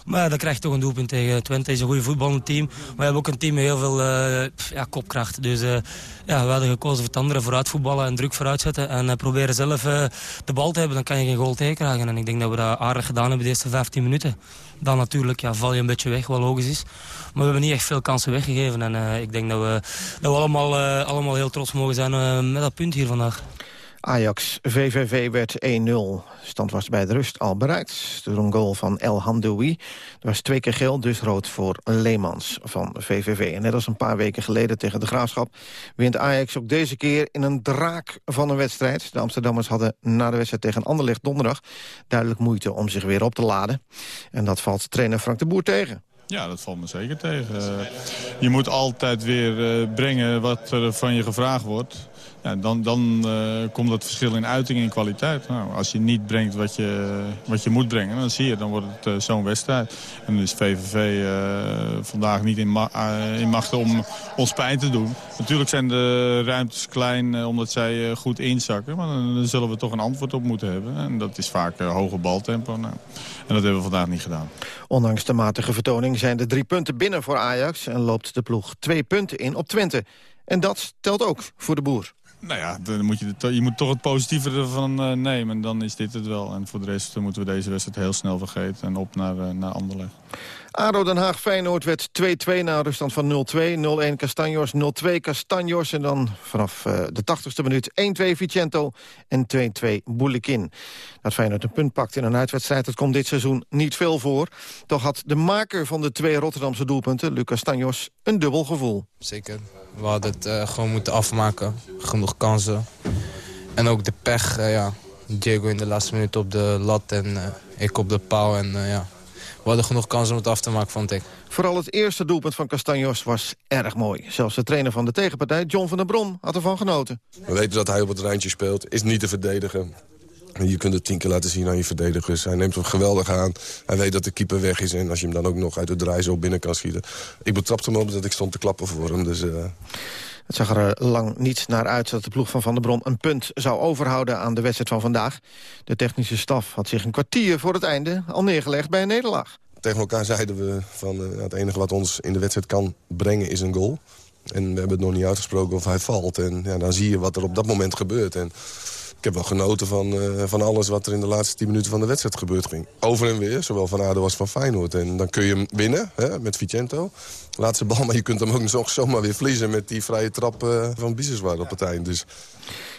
Maar dan krijg je toch een doelpunt tegen. Twente is een goede voetballend team. Maar we hebben ook een team met heel veel uh, ja, kopkracht. Dus uh, ja, we hadden gekozen voor het andere vooruit voetballen en druk vooruit zetten. En uh, proberen zelf de bal te hebben. Dan kan je geen goal tegenkrijgen. En ik denk dat we dat aardig gedaan hebben de eerste 15 minuten. Dan natuurlijk ja, val je een beetje weg, wat logisch is. Maar we hebben niet echt veel kansen weggegeven. En ik denk dat we, dat allemaal, allemaal heel trots mogen zijn met dat punt hier vandaag. Ajax VVV werd 1-0. Stand was bij de rust al bereikt. Door een goal van El Hamdoui. Er was twee keer geel, dus rood voor Leemans van VVV. En net als een paar weken geleden tegen de Graafschap... wint Ajax ook deze keer in een draak van een wedstrijd. De Amsterdammers hadden na de wedstrijd tegen Anderlecht donderdag... duidelijk moeite om zich weer op te laden. En dat valt trainer Frank de Boer tegen. Ja, dat valt me zeker tegen. je moet altijd weer brengen wat er van je gevraagd wordt. Dan dan uh, komt dat verschil in uiting in kwaliteit. Nou, als je niet brengt wat je, wat je moet brengen, dan zie je, dan wordt het uh, zo'n wedstrijd. En is VVV uh, vandaag niet in, in macht om ons pijn te doen. Natuurlijk zijn de ruimtes klein omdat zij goed inzakken. Maar dan, zullen we toch een antwoord op moeten hebben. En dat is vaak hoger baltempo. Nou, en dat hebben we vandaag niet gedaan. Ondanks de matige vertoning zijn de drie punten binnen voor Ajax... en loopt de ploeg twee punten in op Twente. En dat telt ook voor de boer. Nou ja, dan moet je, je moet toch het positieve ervan uh, nemen. En dan is dit het wel. En voor de rest moeten we deze wedstrijd heel snel vergeten. En op naar, uh, naar Anderlecht. ADO Den Haag Feyenoord werd 2-2 na ruststand van 0-2. 0-1 Castanjos, 0-2 Castanjos. En dan vanaf uh, de 80ste minuut 1-2 Vicento en 2-2 Boulikin. Dat Feyenoord een punt pakt in een uitwedstrijd... dat komt dit seizoen niet veel voor. Toch had de maker van de twee Rotterdamse doelpunten, Lucas Castanjos, een dubbel gevoel. Zeker. We hadden het uh, gewoon moeten afmaken. Genoeg kansen. En ook de pech, uh, ja. Diego in de laatste minuut op de lat en ik op de paal. En ja, hadden genoeg kansen om het af te maken, vond ik. Vooral het eerste doelpunt van Castanjos was erg mooi. Zelfs de trainer van de tegenpartij, John van der Brom, had ervan genoten. We weten dat hij op het randje speelt, is niet te verdedigen. Je kunt het tien keer laten zien aan je verdedigers. Hij neemt hem geweldig aan. Hij weet dat de keeper weg is. En als je hem dan ook nog uit de draai zo binnen kan schieten. Ik betrapte hem op dat ik stond te klappen voor hem. Dus, uh... Het zag er eh, lang niet naar uit dat de ploeg van Van der Brom een punt zou overhouden aan de wedstrijd van vandaag. De technische staf had zich een kwartier voor het einde al neergelegd bij een nederlaag. Tegen elkaar zeiden we van uh, het enige wat ons in de wedstrijd kan brengen is een goal. En we hebben het nog niet uitgesproken of hij valt. En ja, dan zie je wat er op dat moment gebeurt. En ik heb wel genoten van, uh, van alles wat er in de laatste 10 minuten van de wedstrijd gebeurd ging. Over en weer, zowel van ADO als van Feyenoord. En dan kun je hem winnen hè, met Vicento. Laatste bal, maar je kunt hem ook nog zomaar weer verliezen... met die vrije trap uh, van Biseswar op het eind. Dus.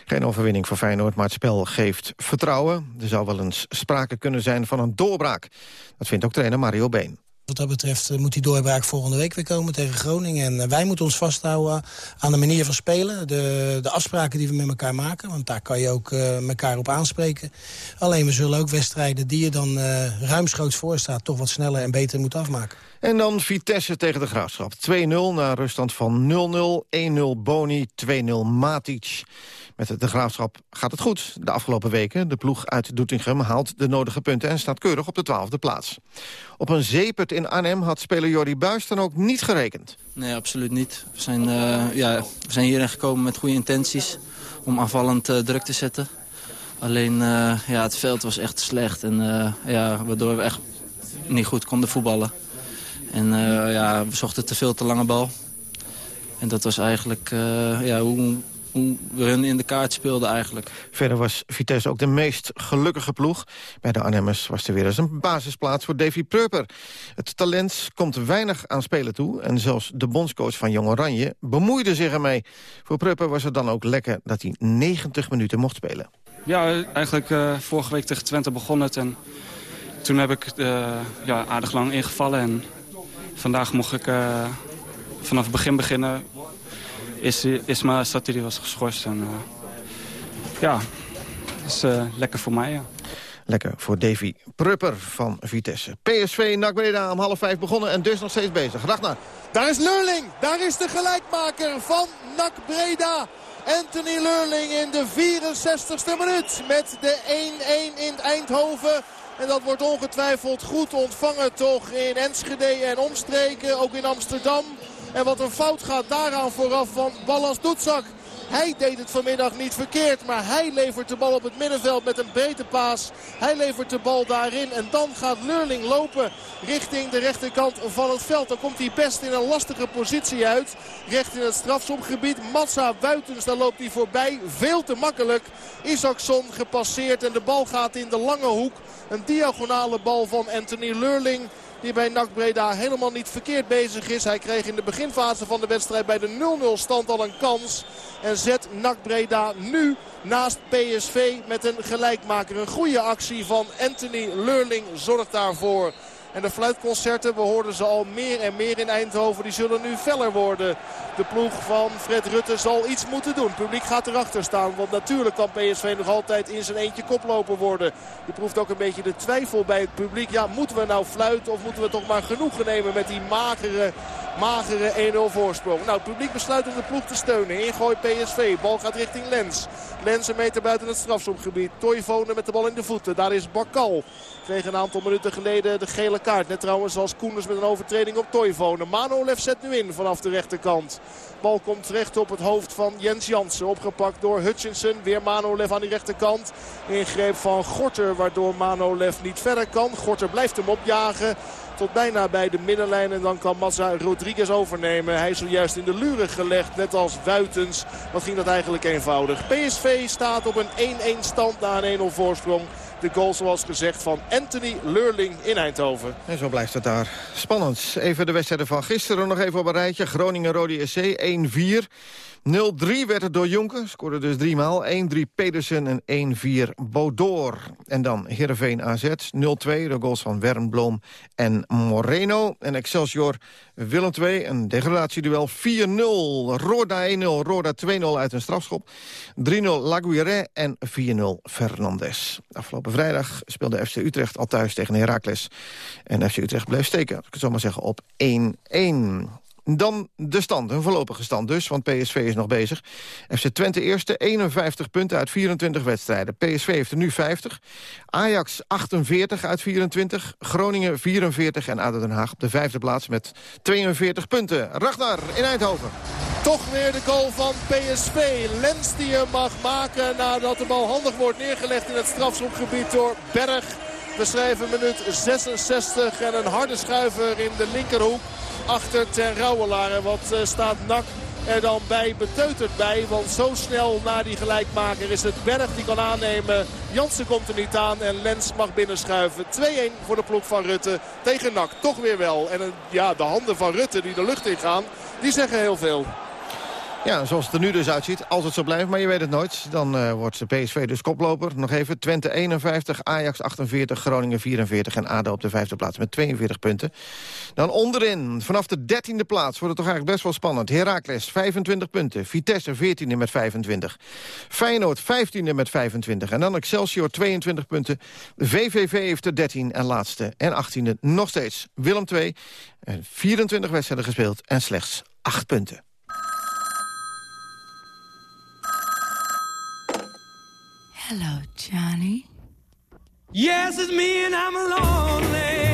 Geen overwinning voor Feyenoord, maar het spel geeft vertrouwen. Er zou wel eens sprake kunnen zijn van een doorbraak. Dat vindt ook trainer Mario Been. Wat dat betreft moet die doorbraak volgende week weer komen tegen Groningen. En wij moeten ons vasthouden aan de manier van spelen. De, de afspraken die we met elkaar maken. Want daar kan je ook uh, elkaar op aanspreken. Alleen we zullen ook wedstrijden die je dan uh, ruimschoots voor staat... toch wat sneller en beter moeten afmaken. En dan Vitesse tegen de Graafschap. 2-0 na ruststand van 0-0, 1-0 Boni, 2-0 Matic. Met de Graafschap gaat het goed de afgelopen weken. De ploeg uit Doetinchem haalt de nodige punten en staat keurig op de twaalfde plaats. Op een zeepert in Arnhem had speler Jordi Buis dan ook niet gerekend. Nee, absoluut niet. We zijn, uh, ja, we zijn hierin gekomen met goede intenties om aanvallend uh, druk te zetten. Alleen uh, ja, het veld was echt slecht en ja, waardoor we echt niet goed konden voetballen. En ja, we zochten te veel te lange bal. En dat was eigenlijk ja, hoe, hoe we hun in de kaart speelden eigenlijk. Verder was Vitesse ook de meest gelukkige ploeg. Bij de Arnhemmers was er weer eens een basisplaats voor Davy Preuper. Het talent komt weinig aan spelen toe... en zelfs de bondscoach van Jong Oranje bemoeide zich ermee. Voor Preuper was het dan ook lekker dat hij 90 minuten mocht spelen. Ja, eigenlijk uh, vorige week tegen Twente begon het. En toen heb ik uh, ja, aardig lang ingevallen. En vandaag mocht ik uh, vanaf het begin beginnen is, Isma Satiri was geschorst. En, uh, ja, dat is uh, lekker voor mij, ja. Lekker voor Davy Prupper van Vitesse. PSV NAC Breda om half vijf begonnen en dus nog steeds bezig. Ragnar. Daar is Leurling. Daar is de gelijkmaker van NAC Breda. Anthony Leurling in de 64ste minuut met de 1-1 in Eindhoven. En dat wordt ongetwijfeld goed ontvangen toch in Enschede en omstreken. Ook in Amsterdam. En wat een fout gaat daaraan vooraf van Ballas Doetzak. Hij deed het vanmiddag niet verkeerd. Maar hij levert de bal op het middenveld met een breedte paas. Hij levert de bal daarin. En dan gaat Leurling lopen richting de rechterkant van het veld. Dan komt hij best in een lastige positie uit. Recht in het strafsomgebied. Matza Buitens, daar loopt hij voorbij. Veel te makkelijk. Isaacson gepasseerd en de bal gaat in de lange hoek. Een diagonale bal van Anthony Leurling. Die bij NAC Breda helemaal niet verkeerd bezig is. Hij kreeg in de beginfase van de wedstrijd bij de 0-0 stand al een kans. En zet NAC Breda nu naast PSV met een gelijkmaker. Een goede actie van Anthony Leurling zorgt daarvoor. En de fluitconcerten, we hoorden ze al meer en meer in Eindhoven. Die zullen nu feller worden. De ploeg van Fred Rutte zal iets moeten doen. Het publiek gaat erachter staan. Want natuurlijk kan PSV nog altijd in zijn eentje koploper worden. Je proeft ook een beetje de twijfel bij het publiek. Ja, moeten we nou fluiten of moeten we toch maar genoegen nemen met die magere, magere 1-0 voorsprong. Nou, het publiek besluit om de ploeg te steunen. Ingooi PSV. Bal gaat richting Lens. Lens een meter buiten het strafschopgebied. Toivonen met de bal in de voeten. Daar is Bakal. Kreeg een aantal minuten geleden de gele kaart. Net trouwens als Koenders met een overtreding op Toivonen. Manolev zet nu in vanaf de rechterkant. Bal komt terecht op het hoofd van Jens Jansen. Opgepakt door Hutchinson. Weer Manolev aan die rechterkant. Ingreep van Gorter waardoor Manolev niet verder kan. Gorter blijft hem opjagen tot bijna bij de middenlijn. En dan kan Mazza Rodriguez overnemen. Hij is zojuist in de luren gelegd, net als Wuitens. Wat ging dat eigenlijk eenvoudig. PSV staat op een 1-1 stand na een 1-0 voorsprong De goal zoals gezegd van Anthony Leurling in Eindhoven. En zo blijft het daar spannend. Even de wedstrijden van gisteren nog even op een rijtje. Groningen-Rode SC 1-4. 0-3 werd het door Jonker, scoorde dus drie maal. 1-3 Pedersen en 1-4 Bodoor. En dan Heerenveen AZ 0-2, de goals van Wernbloem en Moreno. En Excelsior Willem 2, een degradatieduel 4-0. Roda 1-0, Roda 2-0 uit een strafschop. 3-0 Laguirre en 4-0 Fernandes. Afgelopen vrijdag speelde FC Utrecht al thuis tegen Heracles. En FC Utrecht bleef steken, ik het zo maar zeggen, op 1-1. Dan de stand, een voorlopige stand dus, want PSV is nog bezig. FC Twente eerste, 51 punten uit 24 wedstrijden. PSV heeft er nu 50. Ajax 48 uit 24. Groningen 44 en ADO Den Haag op de vijfde plaats met 42 punten. Ragnar in Eindhoven. Toch weer de goal van PSV. Lens die hem mag maken nadat de bal handig wordt neergelegd in het strafschopgebied door Berg. We schrijven minuut 66 en een harde schuiver in de linkerhoek achter Ten Rouwelaar. En wat eh, staat Nak er dan bij beteuterd bij. Want zo snel na die gelijkmaker is het Berg die kan aannemen. Jansen komt er niet aan en Lens mag binnenschuiven. 2-1 voor de ploeg van Rutte tegen Nak. Toch weer wel. En eh, ja, de handen van Rutte die de lucht in gaan, die zeggen heel veel. Ja, zoals het er nu dus uitziet, als het zo blijft, maar je weet het nooit... dan uh, wordt de PSV dus koploper. Nog even, Twente 51, Ajax 48, Groningen 44... en ADO op de vijfde plaats met 42 punten. Dan onderin, vanaf de dertiende plaats, wordt het toch eigenlijk best wel spannend. Heracles 25 punten, Vitesse 14e met 25. Feyenoord 15e met 25. En dan Excelsior 22 punten. VVV heeft er 13 en laatste en 18e nog steeds. Willem 2, 24 wedstrijden gespeeld en slechts 8 punten. Hello, Johnny. Yes, it's me and I'm lonely.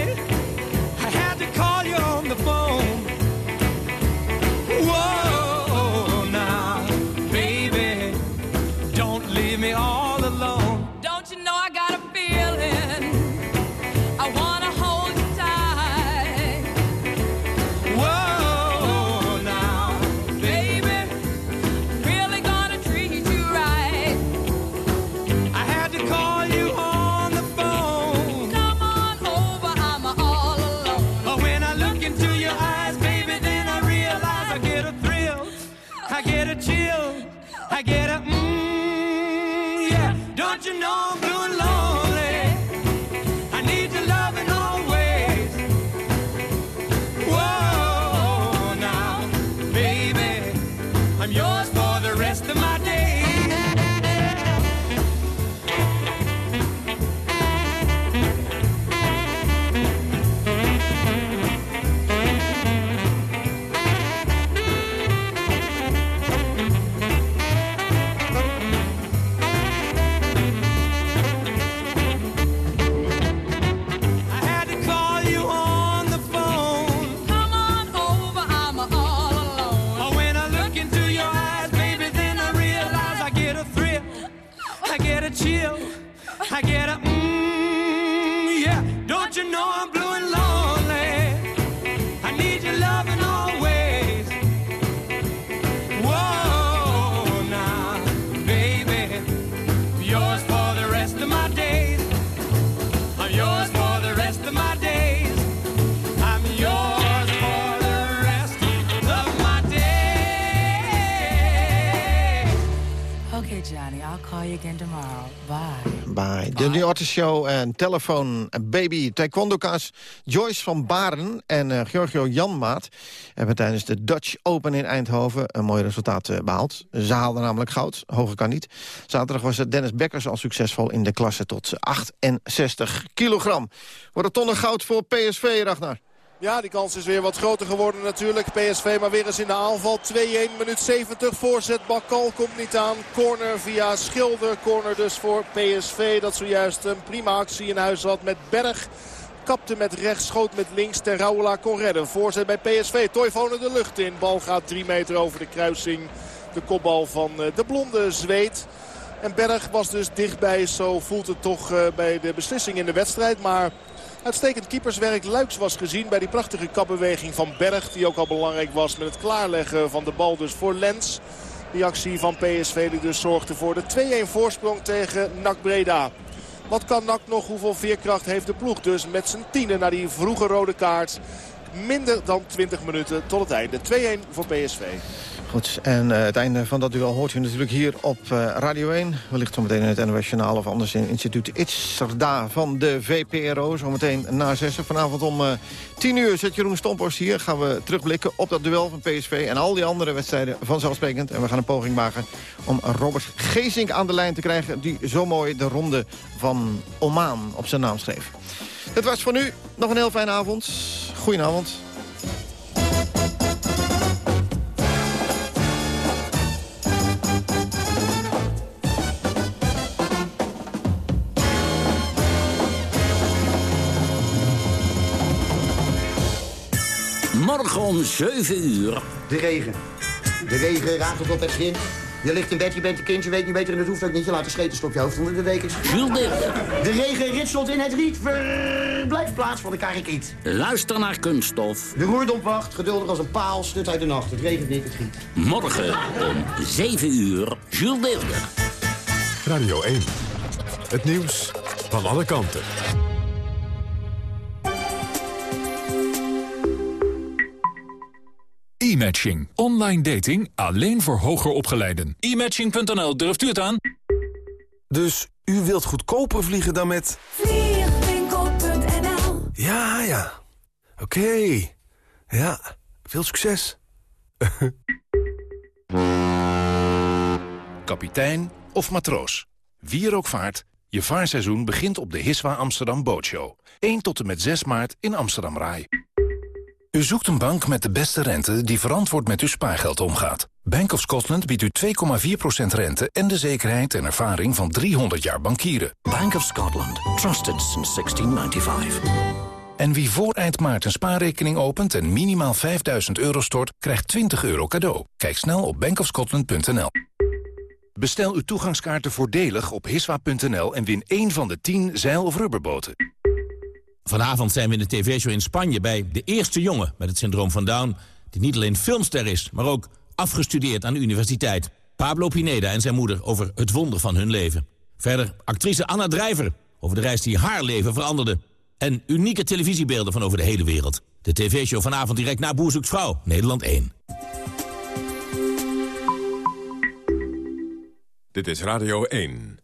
De New Artist Show en Telefoon Baby Taekwondo-kaas Joyce van Baren en eh, Giorgio Janmaat... hebben tijdens de Dutch Open in Eindhoven een mooi resultaat eh, behaald. Ze haalden namelijk goud, hoger kan niet. Zaterdag was het Dennis Bekkers al succesvol in de klasse tot 68 kilogram. Wordt het tonnen goud voor PSV, Ragnar? Ja, die kans is weer wat groter geworden natuurlijk. PSV maar weer eens in de aanval. 2-1, minuut 70. Voorzet Bakal komt niet aan. Corner via Schilder. Corner dus voor PSV. Dat zojuist een prima actie in huis had met Berg. Kapte met rechts, schoot met links. Ter Rauwela kon redden. Voorzet bij PSV. Toivonen de lucht in. Bal gaat 3 meter over de kruising. De kopbal van eh, de blonde Zweet. En Berg was dus dichtbij. Zo voelt het toch eh, bij de beslissing in de wedstrijd. Maar Uitstekend keeperswerk. Luiks was gezien bij die prachtige kapbeweging van Berg. Die ook al belangrijk was met het klaarleggen van de bal dus voor Lens. Die actie van PSV die dus zorgde voor de 2-1 voorsprong tegen NAC Breda. Wat kan NAC nog? Hoeveel veerkracht heeft de ploeg? Dus met z'n tienen naar die vroege rode kaart. Minder dan 20 minuten tot het einde. 2-1 voor PSV. En eh, het einde van dat duel hoort u natuurlijk hier op eh, Radio 1. Wellicht zometeen in het NOS of anders in instituut Itzerda van de VPRO. Zometeen na zessen. Vanavond om eh 10 uur zet Jeroen Stomphorst hier. Gaan we terugblikken op dat duel van PSV en al die andere wedstrijden vanzelfsprekend. En we gaan een poging maken om Robert Geesink aan de lijn te krijgen... die zo mooi de ronde van Oman op zijn naam schreef. Het was voor nu. Nog een heel fijne avond. Goedenavond. Morgen om 7 uur. De regen. De regen raakt tot op het kind. Je ligt in bed, je bent een kind, je weet niet beter en het hoeft ook niet. Je laat de scheten op je hoofd onder de dekens. De regen ritselt in het riet. Verblijfplaats van de karikiet. Luister naar Kunststof. De roerdom wacht, geduldig als een paal, stut uit de nacht. Het regent niet, het giet. Morgen om 7 uur. Jules Deelder. Radio 1. Het nieuws van alle kanten. E-matching. Online dating alleen voor hoger opgeleiden. E-matching.nl, durft u het aan? Dus u wilt goedkoper vliegen dan met... Vliegwinkel.nl Ja, ja. Oké. Ja, veel succes. Kapitein of matroos. Wie er ook vaart, je vaarseizoen begint op de Hiswa Amsterdam Bootshow. 1 tot en met 6 maart in Amsterdam Rai. U zoekt een bank met de beste rente die verantwoord met uw spaargeld omgaat. Bank of Scotland biedt u 2,4% rente en de zekerheid en ervaring van 300 jaar bankieren. Bank of Scotland. Trusted since 1695. En wie voor eind maart een spaarrekening opent en minimaal 5000 euro stort, krijgt 20 euro cadeau. Kijk snel op bankofscotland.nl. Bestel uw toegangskaarten voordelig op hiswa.nl en win één van de 10 zeil- of rubberboten. Vanavond zijn we in de tv-show in Spanje bij de eerste jongen met het syndroom van Down... die niet alleen filmster is, maar ook afgestudeerd aan de universiteit. Pablo Pineda en zijn moeder over het wonder van hun leven. Verder actrice Anna Drijver over de reis die haar leven veranderde. En unieke televisiebeelden van over de hele wereld. De tv-show vanavond direct na Boer zoekt vrouw, Nederland 1. Dit is Radio 1.